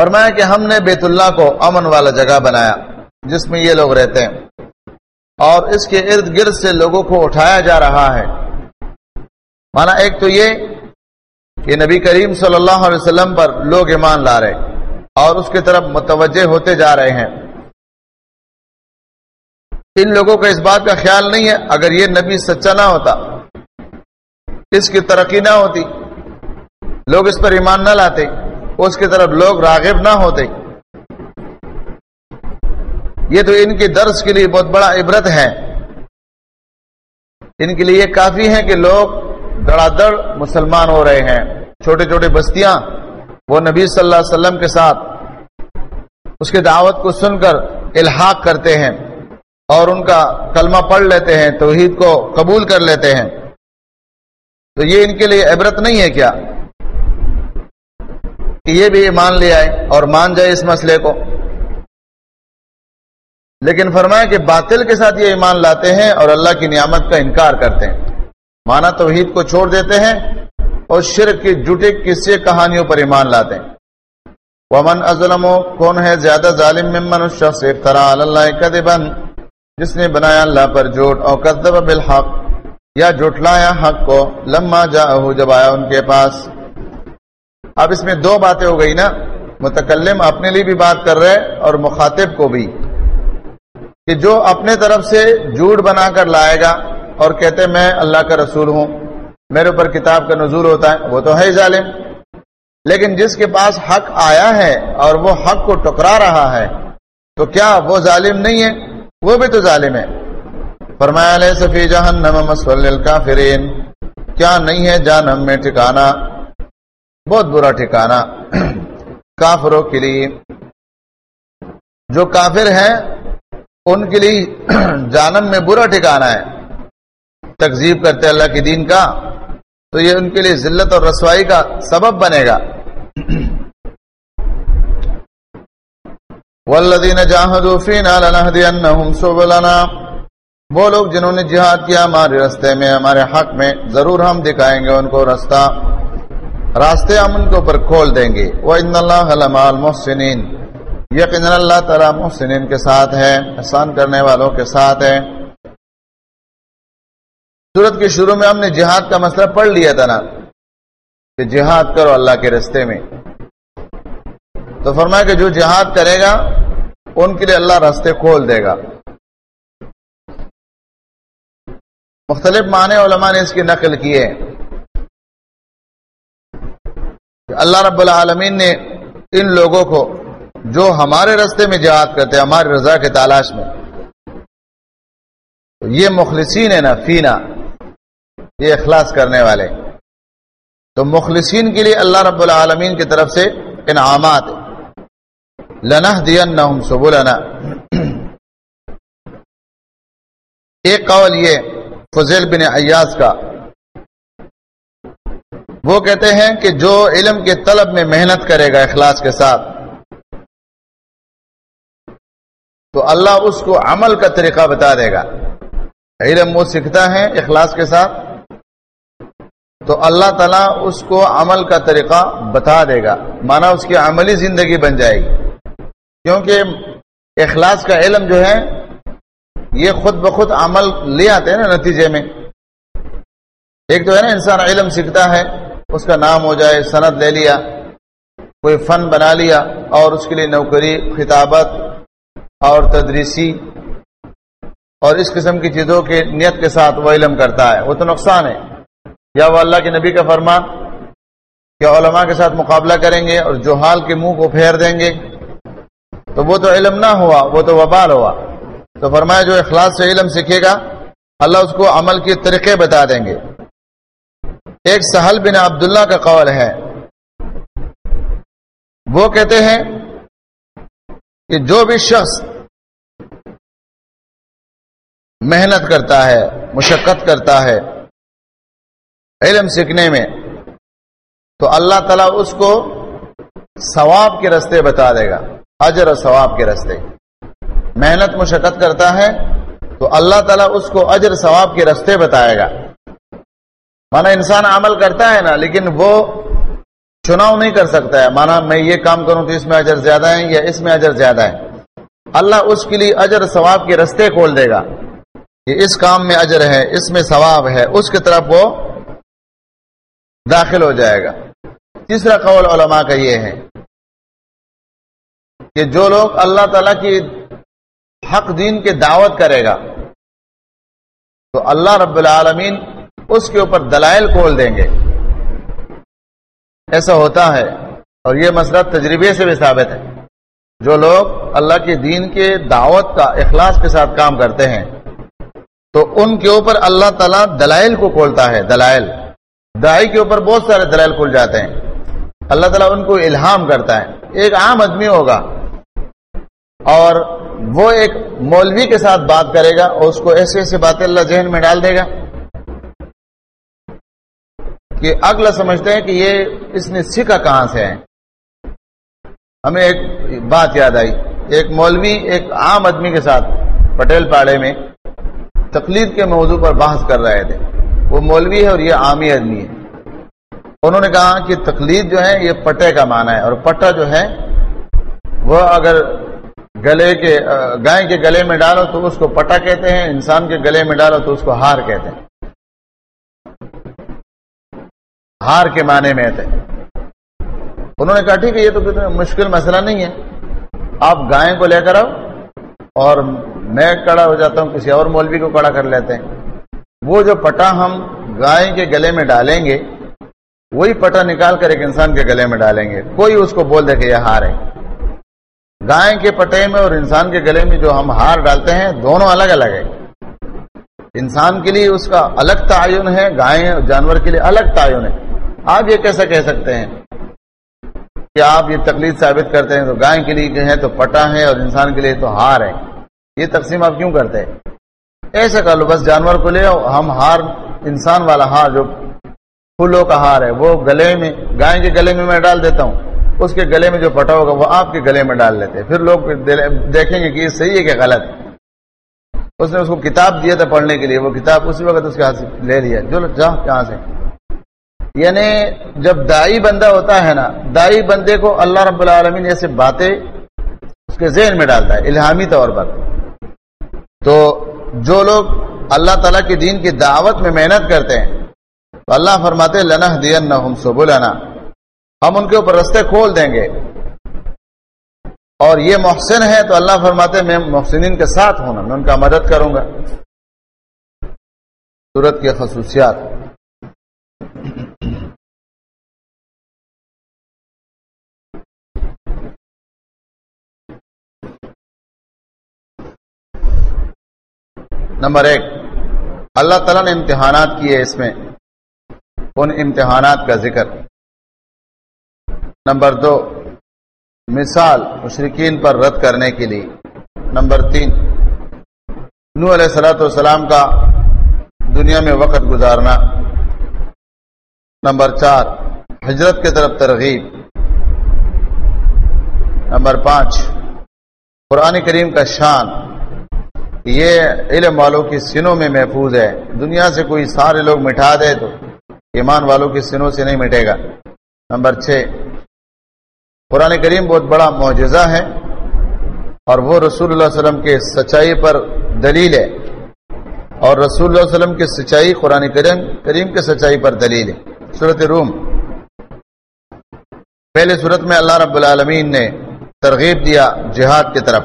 فرمایا کہ ہم نے بیت اللہ کو امن والا جگہ بنایا جس میں یہ لوگ رہتے ہیں اور اس کے ارد گرد سے لوگوں کو اٹھایا جا رہا ہے۔ مانا ایک تو یہ کہ نبی کریم صلی اللہ علیہ وسلم پر لوگ ایمان لا رہے اور اس کی طرف متوجہ ہوتے جا رہے ہیں۔ ان لوگوں کا اس بات کا خیال نہیں ہے، اگر یہ نبی سچا نہ ہوتا، اس کی ترقی نہ ہوتی، لوگ اس پر ایمان نہ لاتے، اس کی طرف لوگ راغب نہ ہوتے۔ یہ تو ان کے درس کے لیے بہت بڑا عبرت ہے۔ ان کے لیے یہ کافی ہے کہ لوگ دڑا دڑ مسلمان ہو رہے ہیں۔ چھوٹے چھوٹے بستیاں، وہ نبی صلی اللہ علیہ وسلم کے ساتھ اس کی دعوت کو سن کر الحاق کرتے ہیں۔ اور ان کا کلمہ پڑھ لیتے ہیں، توحید کو قبول کر لیتے ہیں۔ تو یہ ان کے لیے عبرت نہیں ہے کیا؟ کہ یہ بھی مان لے آئے اور مان جائے اس مسئلے کو۔ لیکن فرمایا کہ باطل کے ساتھ یہ ایمان لاتے ہیں اور اللہ کی نعمت کا انکار کرتے ہیں۔ مانا توحید کو چھوڑ دیتے ہیں اور شرک کی جٹے قصے، کہانیوں پر ایمان لاتے ہیں۔ ومن ازلم کون ہے زیادہ ظالم؟ ممن الشخص افترا اللہ کذبا جس نے بنایا اللہ پر جھوٹ اور کذب بالحق، یا جھٹلایا حق کو، لما جاءہ جب آیا ان کے پاس۔ اب اس میں دو باتیں ہو گئی نا۔ متکلم اپنے لیے بھی بات کر رہے اور مخاطب کو بھی۔ کہ جو اپنے طرف سے جھوٹ بنا کر لائے گا اور کہتے میں اللہ کا رسول ہوں، میرے اوپر کتاب کا نزول ہوتا ہے، وہ تو ہے ظالم۔ لیکن جس کے پاس حق آیا ہے اور وہ حق کو ٹکرا رہا ہے، تو کیا وہ ظالم نہیں ہے؟ وہ بھی تو ظالم ہے۔ فرمایا علیہ صفی جہنم مسول الکافرین کیا نہیں ہے جہنم میں ٹھکانا؟ بہت برا ٹھکانا۔ کافروں کے لیے۔ جو کافر ہیں، ان کے لیے جانم میں برا ٹھکانا ہے۔ تقزیب کرتے اللہ کے دین کا، تو یہ ان کے لیے ذلت اور رسوائی کا سبب بنے گا۔ والذین جاہدوا فینا لنہدینہم سبلنا۔ وہ لوگ جنہوں نے جہاد کیا ہمارے رستے میں، ہمارے حق میں، ضرور ہم دکھائیں گے ان کو رستہ۔ راستے ہم ان کے اوپر کھول دیں گے۔ وہ ان اللہ محسنین یقین اللہ تعالیٰ محسنین کے ساتھ ہے احسان کرنے والوں کے ساتھ ہے صورت کے شروع میں ہم نے جہاد کا مسئلہ پڑھ لیا تھا نا، کہ جہاد کرو اللہ کے رستے میں۔ تو فرمایا کہ جو جہاد کرے گا، ان کے لیے اللہ راستے کھول دے گا۔ مختلف معنی علماء نے اس کی نقل کی ہے کہ اللہ رب العالمین نے ان لوگوں کو جو ہمارے رستے میں جہاد کرتے ہیں، ہماری رضا کے تلاش میں۔ یہ مخلصین ہے نا، فینا۔ یہ اخلاص کرنے والے۔ تو مخلصین کے لیے اللہ رب العالمین کی طرف سے انعامات لنا دین سبولنا ایک قول یہ فضیل بن ایاز کا، وہ کہتے ہیں کہ جو علم کے طلب میں محنت کرے گا اخلاص کے ساتھ، تو اللہ اس کو عمل کا طریقہ بتا دے گا۔ علم وہ سیکھتا ہے اخلاص کے ساتھ، تو اللہ تعالیٰ اس کو عمل کا طریقہ بتا دے گا۔ مانا اس کی عملی زندگی بن جائے گی۔ کیونکہ اخلاص کا علم جو ہے، یہ خود بخود عمل لے آتے ہیں نا نتیجے میں۔ ایک تو ہے نا انسان علم سیکھتا ہے، اس کا نام ہو جائے، سند لے لیا، کوئی فن بنا لیا، اور اس کے لیے نوکری، خطابت اور تدریسی اور اس قسم کی چیزوں کے نیت کے ساتھ وہ علم کرتا ہے۔ وہ تو نقصان ہے۔ یا وہ اللہ کے نبی کا فرمان کہ علماء کے ساتھ مقابلہ کریں گے اور جو حال کے منہ کو پھیر دیں گے۔ تو وہ تو علم نہ ہوا، وہ تو وبال ہوا۔ تو فرمایا جو اخلاص سے علم سیکھے گا، اللہ اس کو عمل کے طریقے بتا دیں گے۔ ایک سہل بن عبداللہ کا قول ہے۔ وہ کہتے ہیں کہ جو بھی شخص محنت کرتا ہے، مشقت کرتا ہے علم سیکھنے میں، تو اللہ تعالیٰ اس کو ثواب کے رستے بتا دے گا۔ اجر و ثواب کے رستے۔ محنت مشقت کرتا ہے تو اللہ تعالیٰ اس کو اجر ثواب کے رستے بتائے گا۔ مانا انسان عمل کرتا ہے نا، لیکن وہ چناؤ نہیں کر سکتا ہے۔ مانا میں یہ کام کروں تو اس میں اجر زیادہ ہے یا اس میں اجر زیادہ ہے اللہ اس کے لیے اجر ثواب کے رستے کھول دے گا کہ اس کام میں اجر ہے، اس میں ثواب ہے، اس کی طرف وہ داخل ہو جائے گا۔ تیسرا قول علماء کا یہ ہے کہ جو لوگ اللہ تعالی کی حق دین کے دعوت کرے گا، تو اللہ رب العالمین اس کے اوپر دلائل کھول دیں گے۔ ایسا ہوتا ہے اور یہ مسئلہ تجربے سے بھی ثابت ہے۔ جو لوگ اللہ کے دین کے دعوت کا اخلاص کے ساتھ کام کرتے ہیں، تو ان کے اوپر اللہ تعالیٰ دلائل کو کھولتا ہے، دلائل۔ دائی کے اوپر بہت سارے دلائل کھول جاتے ہیں۔ اللہ تعالیٰ ان کو الہام کرتا ہے۔ ایک عام آدمی ہوگا اور وہ ایک مولوی کے ساتھ بات کرے گا اور اس کو ایسی ایسی باتیں اللہ ذہن میں ڈال دے گا کہ اگلا سمجھتے ہیں کہ یہ اس نے سیکھا کہاں سے ہے ہمیں ایک بات یاد آئی۔ ایک مولوی، ایک عام آدمی کے ساتھ پٹیل پاڑے میں تقلید کے موضوع پر بحث کر رہے تھے۔ وہ مولوی ہے اور یہ عامی آدمی ہے۔ انہوں نے کہا کہ تقلید جو ہے، یہ پٹے کا معنی ہے اور پٹا جو ہے، وہ اگر گلے کے گائے کے گلے میں ڈالو تو اس کو پٹا کہتے ہیں، انسان کے گلے میں ڈالو تو اس کو ہار کہتے ہیں۔ ہار کے معنی میں تھے انہوں نے کہا، ٹھیک ہے، یہ تو کتنا مشکل مسئلہ نہیں ہے۔ آپ گائے کو لے کر آؤ اور میں کڑا ہو جاتا ہوں، کسی اور مولوی کو کڑا کر لیتے ہیں۔ وہ جو پٹا ہم گائے کے گلے میں ڈالیں گے، وہی پٹا نکال کر ایک انسان کے گلے میں ڈالیں گے۔ کوئی اس کو بول دے کہ یہ ہار ہے۔ گائے کے پٹے میں اور انسان کے گلے میں جو ہم ہار ڈالتے ہیں، دونوں الگ الگ ہے انسان کے لیے اس کا الگ تعین ہے گائے جانور کے لیے الگ تعین ہے۔ آپ یہ کیسا کہہ سکتے ہیں کہ آپ یہ تکلیف ثابت کرتے ہیں تو گائے کے لیے ہے تو پٹا ہے اور انسان کے لیے تو ہار ہے یہ تقسیم آپ کیوں کرتے ہیں؟ ایسا کر لو، بس جانور کو لے ہم ہار، انسان والا ہار، جو پھولوں کا ہار ہے، وہ گلے میں گائے کے گلے میں میں ڈال دیتا ہوں۔ اس کے گلے میں جو پٹا ہوگا وہ آپ کے گلے میں ڈال لیتے پھر لوگ دیکھیں گے کہ یہ صحیح ہے کہ غلط۔ اس نے اس کو کتاب دیا تھا پڑھنے کے لیے، وہ کتاب اسی وقت اس کے ہاتھ سے لے لیا۔ جو جا کہاں سے۔ یعنی جب دائی بندہ ہوتا ہے نا، دائی بندے کو اللہ رب العالمین ایسے باتیں اس کے ذہن میں ڈالتا ہے، الہامی طور پر۔ تو جو لوگ اللہ تعالیٰ کے دین کی دعوت میں محنت کرتے ہیں، تو اللہ فرماتے لنا دین نہ ہم ہم ان کے اوپر رستے کھول دیں گے۔ اور یہ محسن ہے تو اللہ فرماتے میں محسنین کے ساتھ ہونا میں ان کا مدد کروں گا۔ صورت کے خصوصیات۔ نمبر ایک، اللہ تعالیٰ نے امتحانات کیے اس میں۔ ان امتحانات کا ذکر۔ نمبر دو، مثال مشرقین پر رد کرنے کے لیے۔ نمبر تین نو علیہ السلاۃ والسلام کا دنیا میں وقت گزارنا۔ نمبر چار، ہجرت کی طرف ترغیب۔ نمبر پانچ، قرآن کریم کا شان۔ یہ علم والوں کی سنوں میں محفوظ ہے۔ دنیا سے کوئی سارے لوگ مٹھا دے تو ایمان والوں کی سنوں سے نہیں مٹے گا۔ نمبر چھ قرآن کریم بہت بڑا معجزہ ہے اور وہ رسول اللہ علیہ وسلم کے سچائی پر دلیل ہے اور رسول اللہ علیہ وسلم کی سچائی قرآن کریم کریم کے سچائی پر دلیل ہے۔ صورت روم۔ پہلے صورت میں اللہ رب العالمین نے ترغیب دیا جہاد کی طرف۔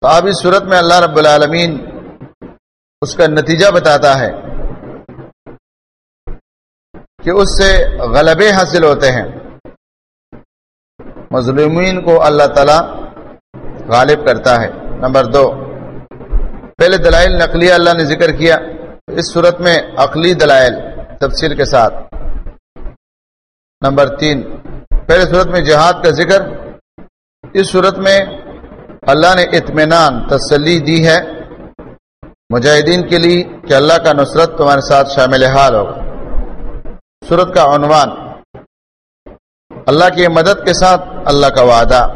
تو اب اس صورت میں اللہ رب العالمین اس کا نتیجہ بتاتا ہے۔ کہ اس سے غلبے حاصل ہوتے ہیں۔ مظلومین کو اللہ تعالی غالب کرتا ہے۔ نمبر دو، پہلے دلائل نقلی اللہ نے ذکر کیا۔ اس صورت میں عقلی دلائل تفصیل کے ساتھ۔ نمبر تین، پہلے صورت میں جہاد کا ذکر۔ اس صورت میں اللہ نے اطمینان، تسلی دی ہے۔ مجاہدین کے لیے کہ اللہ کا نصرت تمہارے ساتھ شامل حال ہوگا۔ صورت کا عنوان۔ اللہ کی مدد کے ساتھ اللہ کا وعدہ۔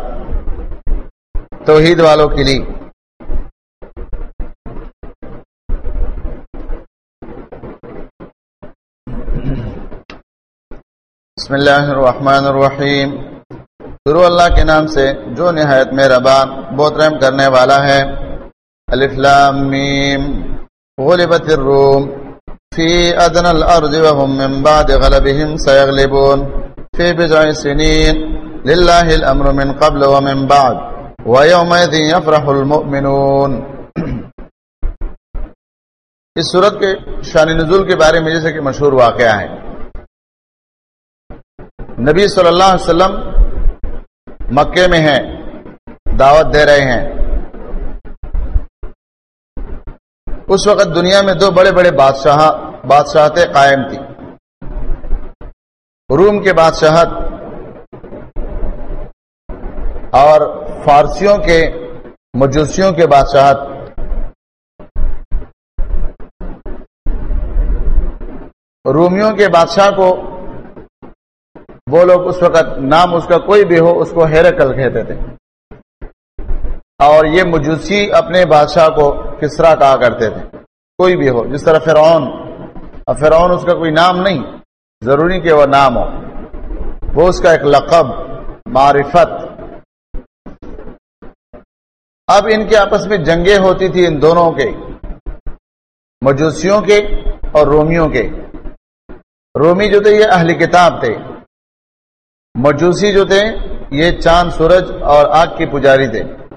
توحید والوں کے لیے۔ بسم اللہ الرحمن الرحیم۔ شروع اللہ کے نام سے جو نہایت مہربان، بہت رحم کرنے والا ہے۔ الف لام میم۔ غلبت الروم۔ فی ادن الارض وهم من بعد غلبهم سيغلبون في بضع سنين لله الامر من قبل ومن بعد. ويومئذ يفرح المؤمنون. اس صورت کے شان نزول کے بارے میں جیسے کہ مشہور واقعہ ہے. نبی صلی اللہ علیہ وسلم مکے میں ہیں، دعوت دے رہے ہیں. اس وقت دنیا میں دو بڑے بڑے بادشاہ بادشاہتیں قائم تھی۔ روم کے بادشاہت اور فارسیوں کے مجوسیوں کے بادشاہت۔ رومیوں کے بادشاہ کو وہ لوگ اس وقت نام اس کا کوئی بھی ہو اس کو ہیرکل کہتے تھے۔ اور یہ مجوسی اپنے بادشاہ کو کسرا کہا کرتے تھے؟ کوئی بھی ہو، جس طرح فرعون۔ اب فرعون اس کا کوئی نام نہیں، ضروری کہ وہ نام ہو۔ وہ اس کا ایک لقب، معرفت۔ اب ان کے آپس میں جنگیں ہوتی تھی ان دونوں کے، مجوسیوں کے اور رومیوں کے۔ رومی جو تھے، یہ اہلی کتاب تھے۔ مجوسی جو تھے، یہ چاند، سورج اور آگ کی پجاری تھے۔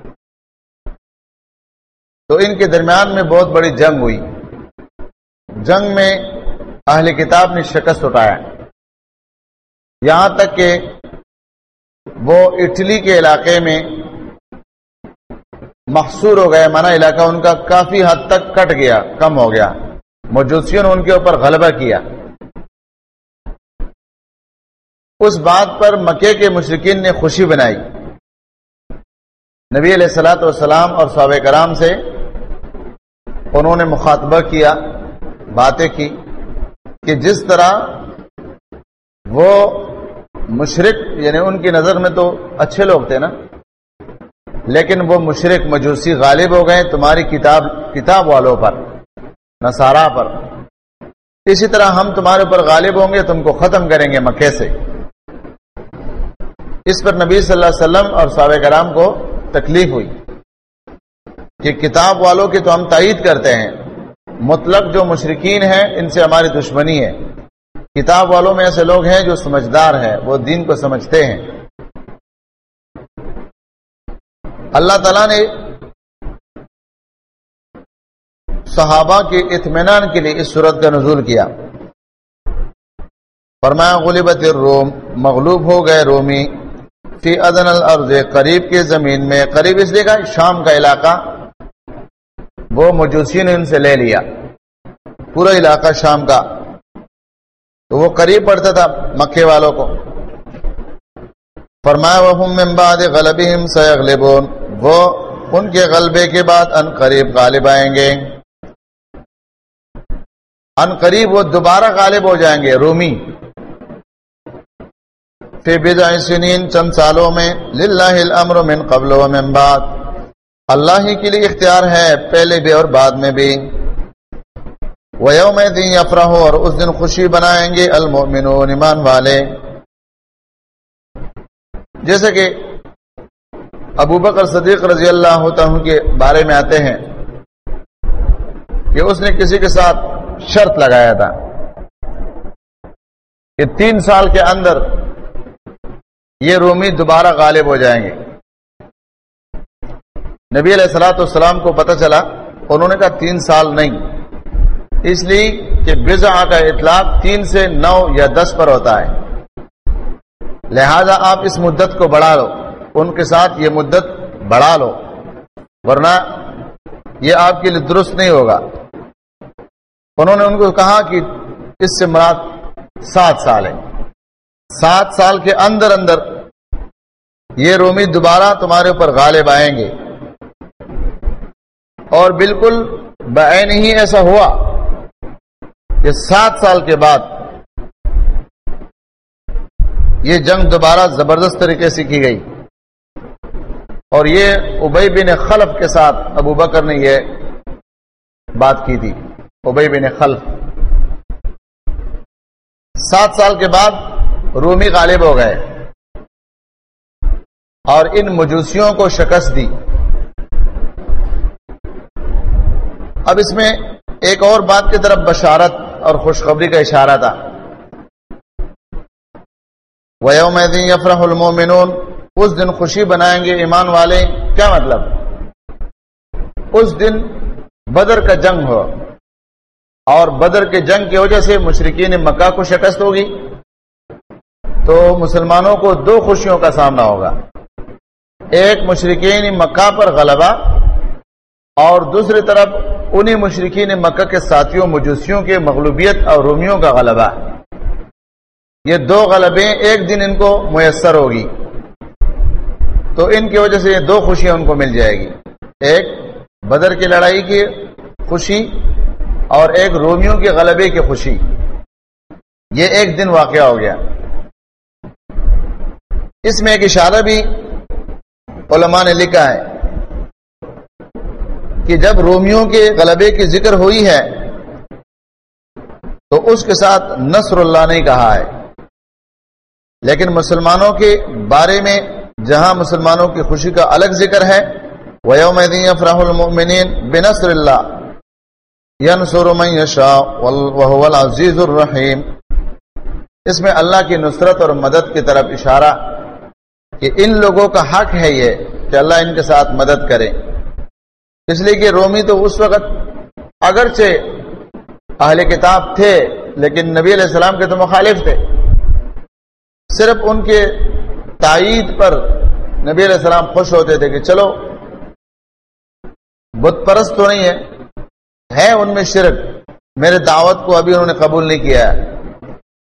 تو ان کے درمیان میں بہت بڑی جنگ ہوئی۔ جنگ میں اہل کتاب نے شکست اٹھایا۔ یہاں تک کہ وہ اٹلی کے علاقے میں محصور ہو گئے۔ مانا علاقہ ان کا کافی حد تک کٹ گیا، کم ہو گیا۔ مجوسیوں نے ان کے اوپر غلبہ کیا۔ اس بات پر مکے کے مشرقین نے خوشی بنائی۔ نبی علیہ السلاۃ والسلام اور صحابہ کرام سے انہوں نے مخاطبہ کیا، باتیں کی کہ جس طرح وہ مشرق یعنی ان کی نظر میں تو اچھے لوگ تھے نا، لیکن وہ مشرق مجوسی غالب ہو گئے تمہاری کتاب کتاب والوں پر، نصارہ پر۔ اسی طرح ہم تمہارے اوپر غالب ہوں گے، تم کو ختم کریں گے مکے سے۔ اس پر نبی صلی اللہ علیہ وسلم اور صحابہ کرام کو تکلیف ہوئی۔ کہ کتاب والوں کی تو ہم تائید کرتے ہیں۔ مطلق جو مشرقین ہیں، ان سے ہماری دشمنی ہے۔ کتاب والوں میں ایسے لوگ ہیں جو سمجھدار ہیں، وہ دین کو سمجھتے ہیں۔ اللہ تعالی نے صحابہ کے اطمینان کے لیے اس صورت کا نزول کیا۔ فرمایا، غلبت الروم، مغلوب ہو گئے رومی۔ فی ادن الارض، قریب کی زمین میں، قریب اس لیے کا شام کا علاقہ۔ وہ مجوسی نے ان سے لے لیا۔ پورا علاقہ شام کا۔ تو وہ قریب پڑتا تھا مکے والوں کو۔ فرمایا وہ غلبیم سیغلبون وہ ان کے غلبے کے بعد ان قریب غالب آئیں گے۔ ان قریب وہ دوبارہ غالب ہو جائیں گے، رومی۔ فی بضع سنین چند سالوں میں للہ الامر من قبل و من بعد۔ اللہ ہی کے لیے اختیار ہے، پہلے بھی اور بعد میں بھی۔ ویوم دین افرح اور اس دن خوشی بنائیں گے المؤمنون، ایمان والے۔ جیسے کہ ابو بکر صدیق رضی اللہ عنہ کے بارے میں آتے ہیں کہ اس نے کسی کے ساتھ شرط لگایا تھا کہ تین سال کے اندر یہ رومی دوبارہ غالب ہو جائیں گے۔ نبی علیہ السلاۃ والسلام کو پتہ چلا انہوں نے کہا تین سال نہیں۔ اس لیے کہ بزا کا اطلاق تین سے نو یا دس پر ہوتا ہے۔ لہذا آپ اس مدت کو بڑھا لو، ان کے ساتھ یہ مدت بڑھا لو۔ ورنہ یہ آپ کے لیے درست نہیں ہوگا۔ انہوں نے ان کو کہا کہ اس سے مراد سات سال ہے سات سال کے اندر اندر یہ رومی دوبارہ تمہارے اوپر غالب آئیں گے۔ اور بالکل بعین ہی ایسا ہوا کہ سات سال کے بعد یہ جنگ دوبارہ زبردست طریقے سے کی گئی۔ اور یہ ابئی بن خلف کے ساتھ ابو بکر نے یہ بات کی تھی۔ ابئی بن خلف۔ سات سال کے بعد رومی غالب ہو گئے اور ان مجوسیوں کو شکست دی۔ اب اس میں ایک اور بات کی طرف بشارت اور خوشخبری کا اشارہ تھا۔ ویوم یفرح المومنون اس دن خوشی بنائیں گے ایمان والے۔ کیا مطلب؟ اس دن بدر کا جنگ ہو۔ اور بدر کے جنگ کی وجہ سے مشرقین مکہ کو شکست ہوگی۔ تو مسلمانوں کو دو خوشیوں کا سامنا ہوگا۔ ایک مشرقین مکہ پر غلبہ اور دوسری طرف انہی مشرقین مکہ کے ساتھیوں، مجوسیوں کے مغلوبیت اور رومیوں کا غلبہ یہ دو غلبیں ایک دن ان کو میسر ہوگی۔ تو ان کی وجہ سے یہ دو خوشیاں ان کو مل جائے گی۔ ایک بدر کی لڑائی کی خوشی اور ایک رومیوں کے غلبے کی خوشی۔ یہ ایک دن واقعہ ہو گیا۔ اس میں ایک اشارہ بھی علماء نے لکھا ہے۔ کہ جب رومیوں کے غلبے کی ذکر ہوئی ہے، تو اس کے ساتھ نصر اللہ نے کہا ہے۔ لیکن مسلمانوں کے بارے میں، جہاں مسلمانوں کی خوشی کا الگ ذکر ہے ویوم افراح المؤمنین بنصر اللہ ینصر من یشاء وهو العزیز الرحیم اس میں اللہ کی نصرت اور مدد کی طرف اشارہ کہ ان لوگوں کا حق ہے یہ، کہ اللہ ان کے ساتھ مدد کرے۔ اس لیے کہ رومی تو اس وقت اگرچہ اہل کتاب تھے، لیکن نبی علیہ السلام کے تو مخالف تھے۔ صرف ان کے تائید پر نبی علیہ السلام خوش ہوتے تھے کہ چلو، بت پرست تو نہیں ہے ہے ان میں شرک۔ میرے دعوت کو ابھی انہوں نے قبول نہیں کیا ہے۔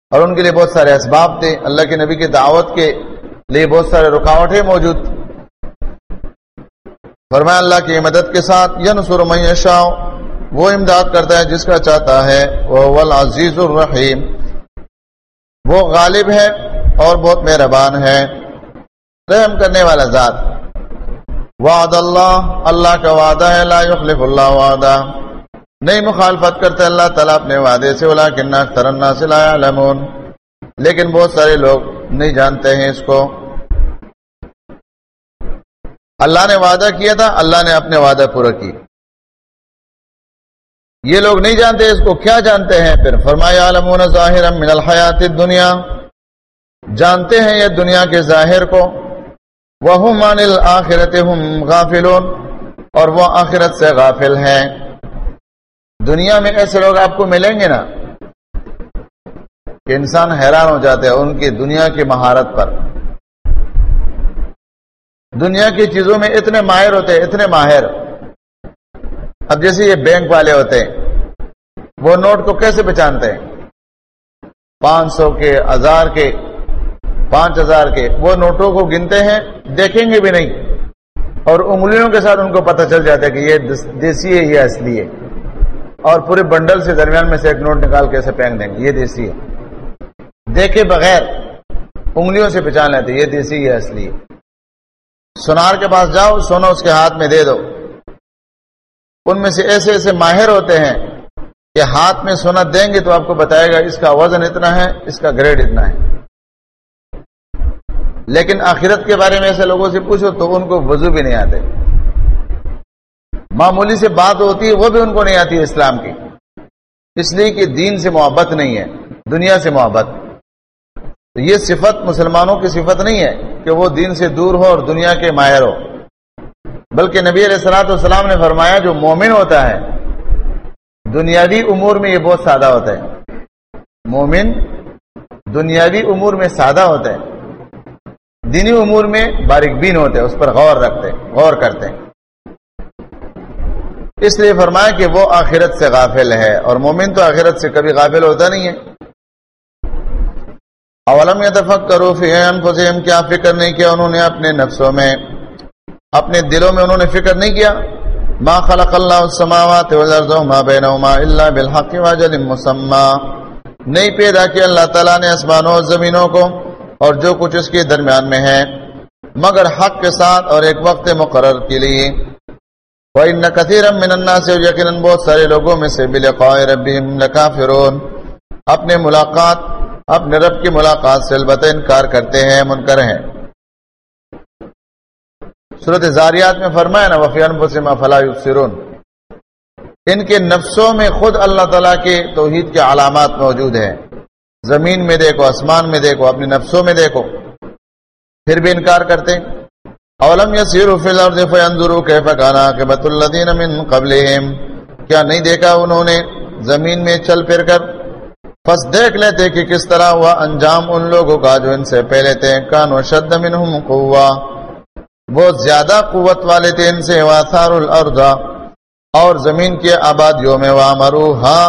اور ان کے لیے بہت سارے اسباب تھے۔ اللہ کے نبی کی دعوت کے لیے بہت سارے رکاوٹیں موجود تھیں۔ فرمایا اللہ کی مدد کے ساتھ ینصر من یشاء۔ وہ امداد کرتا ہے جس کا چاہتا ہے۔ وہ عزیز الرحیم۔ وہ غالب ہے اور بہت مہربان ہے۔ رحم کرنے والا ذات۔ وعد اللہ۔ اللہ کا وعدہ ہے، لا يخلف اللہ وعدہ۔ نہیں مخالفت کرتے اللہ تعالیٰ اپنے وعدے سے ترنا سے لا يعلمون لیکن بہت سارے لوگ نہیں جانتے ہیں اس کو۔ اللہ نے وعدہ کیا تھا، اللہ نے اپنے وعدہ پورا کی یہ لوگ نہیں جانتے اس کو کیا جانتے ہیں، پھر فرمایا عالمون ظاہر من الحیات الدنیا۔ جانتے ہیں یہ دنیا کے ظاہر کو۔ وہ مان آخرت غافلون۔ اور وہ آخرت سے غافل ہیں۔ دنیا میں ایسے لوگ آپ کو ملیں گے نا کہ انسان حیران ہو جاتے ہیں ان کی دنیا کی مہارت پر۔ دنیا کی چیزوں میں اتنے ماہر ہوتے ہیں، اتنے ماہر۔ اب جیسے یہ بینک والے ہوتے ہیں، وہ نوٹ کو کیسے پہچانتے ہیں؟ پانچ سو کے، ہزار کے، پانچ ہزار کے۔ وہ نوٹوں کو گنتے ہیں، دیکھیں گے بھی نہیں۔ اور انگلیوں کے ساتھ ان کو پتہ چل جاتا ہے کہ یہ دیسی ہے یہ اصلی ہے۔ اور پورے بنڈل سے درمیان میں سے ایک نوٹ نکال کے اسے پھینک دیں گے، یہ دیسی ہے۔ دیکھے بغیر، انگلیوں سے پہچان لیتے یہ دیسی یہ اصلی ہے۔ سونار کے پاس جاؤ سونا اس کے ہاتھ میں دے دو۔ ان میں سے ایسے ایسے ماہر ہوتے ہیں کہ ہاتھ میں سونا دیں گے تو آپ کو بتائے گا، اس کا وزن اتنا ہے، اس کا گریڈ اتنا ہے۔ لیکن آخرت کے بارے میں ایسے لوگوں سے پوچھو تو ان کو وضو بھی نہیں آتے۔ معمولی سے بات ہوتی ہے، وہ بھی ان کو نہیں آتی اسلام کی۔ اس لیے کہ دین سے محبت نہیں ہے، دنیا سے محبت۔ یہ صفت مسلمانوں کی صفت نہیں ہے کہ وہ دین سے دور ہو اور دنیا کے ماہر ہو۔ بلکہ نبی علیہ السلاۃ والسلام نے فرمایا، جو مومن ہوتا ہے، دنیاوی امور میں یہ بہت سادہ ہوتا ہے۔ مومن دنیاوی امور میں سادہ ہوتا ہے۔ دینی امور میں باریک بین ہوتے ہیں، اس پر غور رکھتے غور کرتے ہیں۔ اس لیے فرمایا کہ وہ آخرت سے غافل ہے، اور مومن تو آخرت سے کبھی غافل ہوتا نہیں ہے۔ اولم کرو کیا فکر نہیں کیا انہوں نے اپنے نفسوں میں؟ اپنے دلوں میں انہوں نے فکر نہیں کیا؟ ما خلق اللہ السماوات والارض ما بینهما الا بالحق واجل مسمى۔ نہیں پیدا کیا اللہ تعالیٰ نے اسمانوں اور زمینوں کو اور جو کچھ اس کے درمیان میں ہے۔ مگر حق کے ساتھ اور ایک وقت مقرر کے لیے۔ وَإِنَّ كَثِيرًا مِّنَ النَّاسِ یقیناً بہت سارے لوگوں میں سے بِلِقَاءِ رَبِّهِمْ لَكَافِرُونَ۔ اپنے ملاقات اپنے رب کی ملاقات سے البتہ انکار کرتے ہیں، منکر ہیں۔ صورت زاریات میں فرمایا نا وفی انفسم افلا یبصرون ان کے نفسوں میں خود اللہ تعالیٰ کے توحید کے علامات موجود ہیں۔ زمین میں دیکھو، آسمان میں دیکھو، اپنے نفسوں میں دیکھو۔ پھر بھی انکار کرتے اولم یسیروا فی الارض فینظروا کیف کان عاقبۃ الذین من قبلہم۔ کیا نہیں دیکھا انہوں نے زمین میں چل پھر کر؟ پس دیکھ لیتے کہ کس طرح ہوا۔ انجام ان لوگوں کا جو ان سے پہلے تھے۔ کانوا شد منہم قوہ بہت زیادہ قوت والے تھے ان سے۔ واثار الارض اور زمین کے آبادیوں میں وامروہا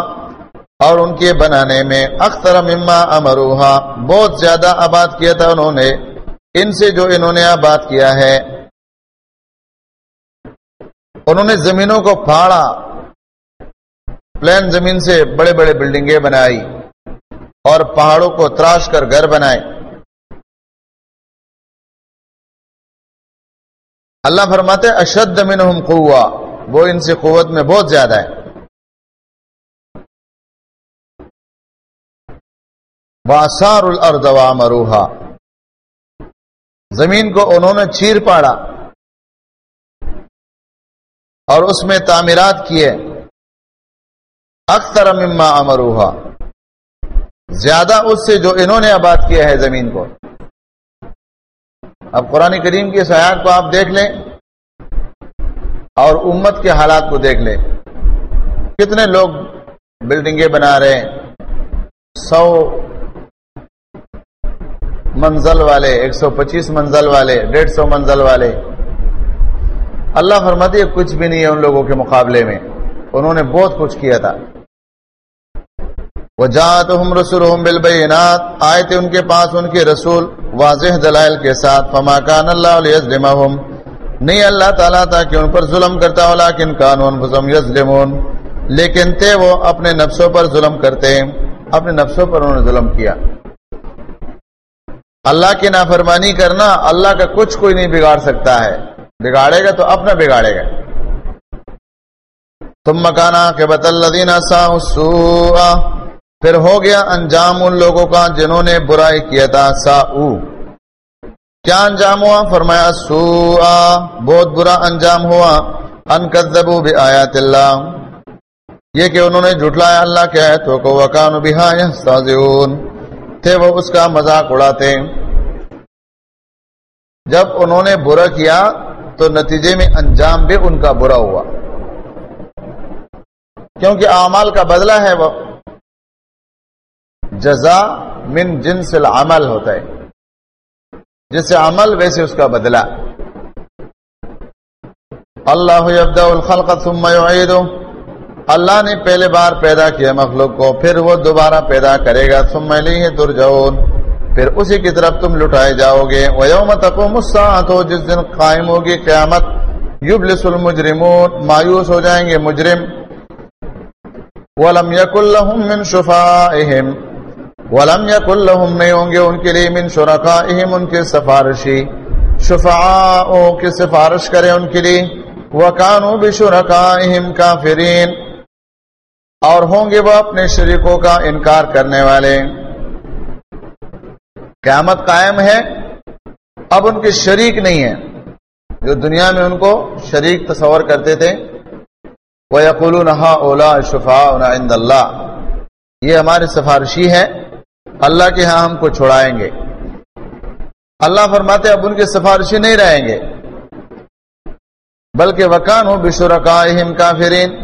اور ان کے بنانے میں اختر مما امروہا بہت زیادہ آباد کیا تھا انہوں نے۔ ان سے جو انہوں نے بات کیا ہے۔ انہوں نے زمینوں کو پھاڑا۔ پلین زمین سے بڑے بڑے بلڈنگیں بنائی۔ اور پہاڑوں کو تراش کر گھر بنائے۔ اللہ فرماتے اشد منہم قوہ وہ ان سے قوت میں بہت زیادہ ہے۔ واسار الارض وامروہا زمین کو انہوں نے چیر پاڑا اور اس میں تعمیرات کیے۔ اکثر مما امروہا۔ زیادہ اس سے جو انہوں نے آباد کیا ہے زمین کو۔ اب قرآن کریم کی سیاحت کو آپ دیکھ لیں اور امت کے حالات کو دیکھ لیں۔ کتنے لوگ بلڈنگیں بنا رہے ہیں۔ سو منزل والے، ایک سو پچیس منزل والے، ڈیڑھ سو منزل والے۔ اللہ فرماتی ہے کچھ بھی نہیں ہے ان لوگوں کے مقابلے میں۔ انہوں نے بہت کچھ کیا تھا۔ وہ جات ہم بالبینات آئے تھے ان کے پاس ان کے رسول واضح دلائل کے ساتھ، فما کان اللہ علیہ نہیں، اللہ تعالیٰ تھا کہ ان پر ظلم کرتا ہو لیکن قانون یزلمون لیکن تھے وہ اپنے نفسوں پر ظلم کرتے، اپنے نفسوں پر انہوں نے ظلم کیا۔ اللہ کی نافرمانی کرنا، اللہ کا کچھ کوئی نہیں بگاڑ سکتا ہے۔ بگاڑے گا تو اپنا بگاڑے گا۔ تم مکانا کہ بت پھر ہو گیا انجام ان لوگوں کا جنہوں نے برائی کیا تھا سا کیا انجام ہوا؟ فرمایا سو بہت برا انجام ہوا۔ ان کدبو بھی آیات اللہ۔ یہ کہ انہوں نے جھٹلایا اللہ کے تو کو۔ وکان بہا تھے وہ اس کا مذاق اڑاتے۔ جب انہوں نے برا کیا، تو نتیجے میں انجام بھی ان کا برا ہوا۔ کیونکہ اعمال کا بدلہ ہے وہ۔ جزا من جنس العمل ہوتا ہے۔ جیسے عمل ویسے اس کا بدلہ۔ اللہ ابدا الخلق ثم يعيده اللہ نے پہلے بار پیدا کیا مخلوق کو، پھر وہ دوبارہ پیدا کرے گا۔ ثم الیہ ترجعون۔ پھر اسی کی طرف تم لٹائے جاؤ گے۔ ویوم تقوم الساعه جس دن قائم ہوگی قیامت۔ یبلس المجرمون۔ مایوس ہو جائیں گے مجرم۔ ولم يكن لهم من شفائهم ولم يكن لهم نہیں ہوں گے ان کے لیے من شرکائهم، ان کے سفارشی۔ شفعاء کی سفارش کرے ان کے لیے۔ وکانو بشرکائهم کافرین۔ اور ہوں گے وہ اپنے شریکوں کا انکار کرنے والے۔ قیامت قائم ہے۔ اب ان کے شریک نہیں ہے جو دنیا میں ان کو شریک تصور کرتے تھے۔ وہ یقول اولا شفا عند اللہ یہ ہمارے سفارشی ہے۔ اللہ کے ہاں ہم کو چھوڑائیں گے۔ اللہ فرماتے اب ان کے سفارشی نہیں رہیں گے۔ بلکہ وکان ہو بشرکاہم کافرین۔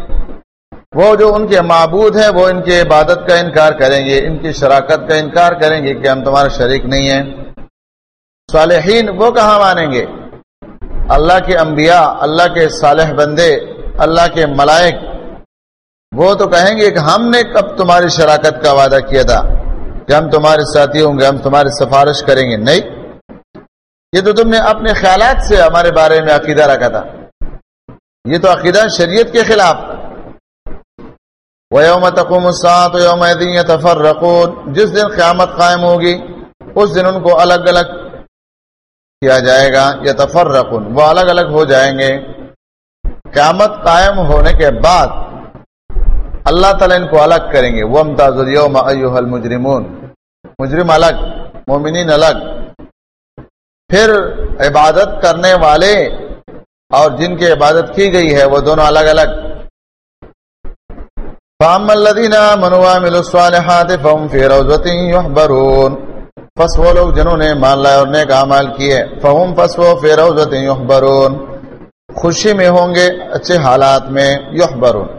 وہ جو ان کے معبود ہیں، وہ ان کی عبادت کا انکار کریں گے، ان کی شراکت کا انکار کریں گے کہ ہم تمہارا شریک نہیں ہیں۔ صالحین وہ کہاں مانیں گے؟ اللہ کے انبیاء، اللہ کے صالح بندے، اللہ کے ملائک۔ وہ تو کہیں گے کہ ہم نے کب تمہاری شراکت کا وعدہ کیا تھا۔ کہ ہم تمہارے ساتھی ہوں گے، ہم تمہاری سفارش کریں گے۔ نہیں۔ یہ تو تم نے اپنے خیالات سے ہمارے بارے میں عقیدہ رکھا تھا۔ یہ تو عقیدہ شریعت کے خلاف۔ وَيَوْمَ تَقُومُ السَّاعَةُ يَوْمَئِذٍ يَتَفَرَّقُونَ۔ جس دن قیامت قائم ہوگی، اس دن ان کو الگ الگ کیا جائے گا۔ یتفرقون وہ الگ الگ ہو جائیں گے۔ قیامت قائم ہونے کے بعد اللہ تعالیٰ ان کو الگ کریں گے۔ وہ امتاز اليوم ایوہ المجرمون۔ مجرم الگ، مومنین الگ۔ پھر عبادت کرنے والے اور جن کی عبادت کی گئی ہے، وہ دونوں الگ الگ۔ فام الذین آمنوا وعملوا الصالحات فهم في يحبرون۔ پس وہ لوگ جنہوں نے مان لائے اور نیک اعمال کیے، فهم پس وہ في روضة يحبرون۔ خوشی میں ہوں گے، اچھے حالات میں یحبرون۔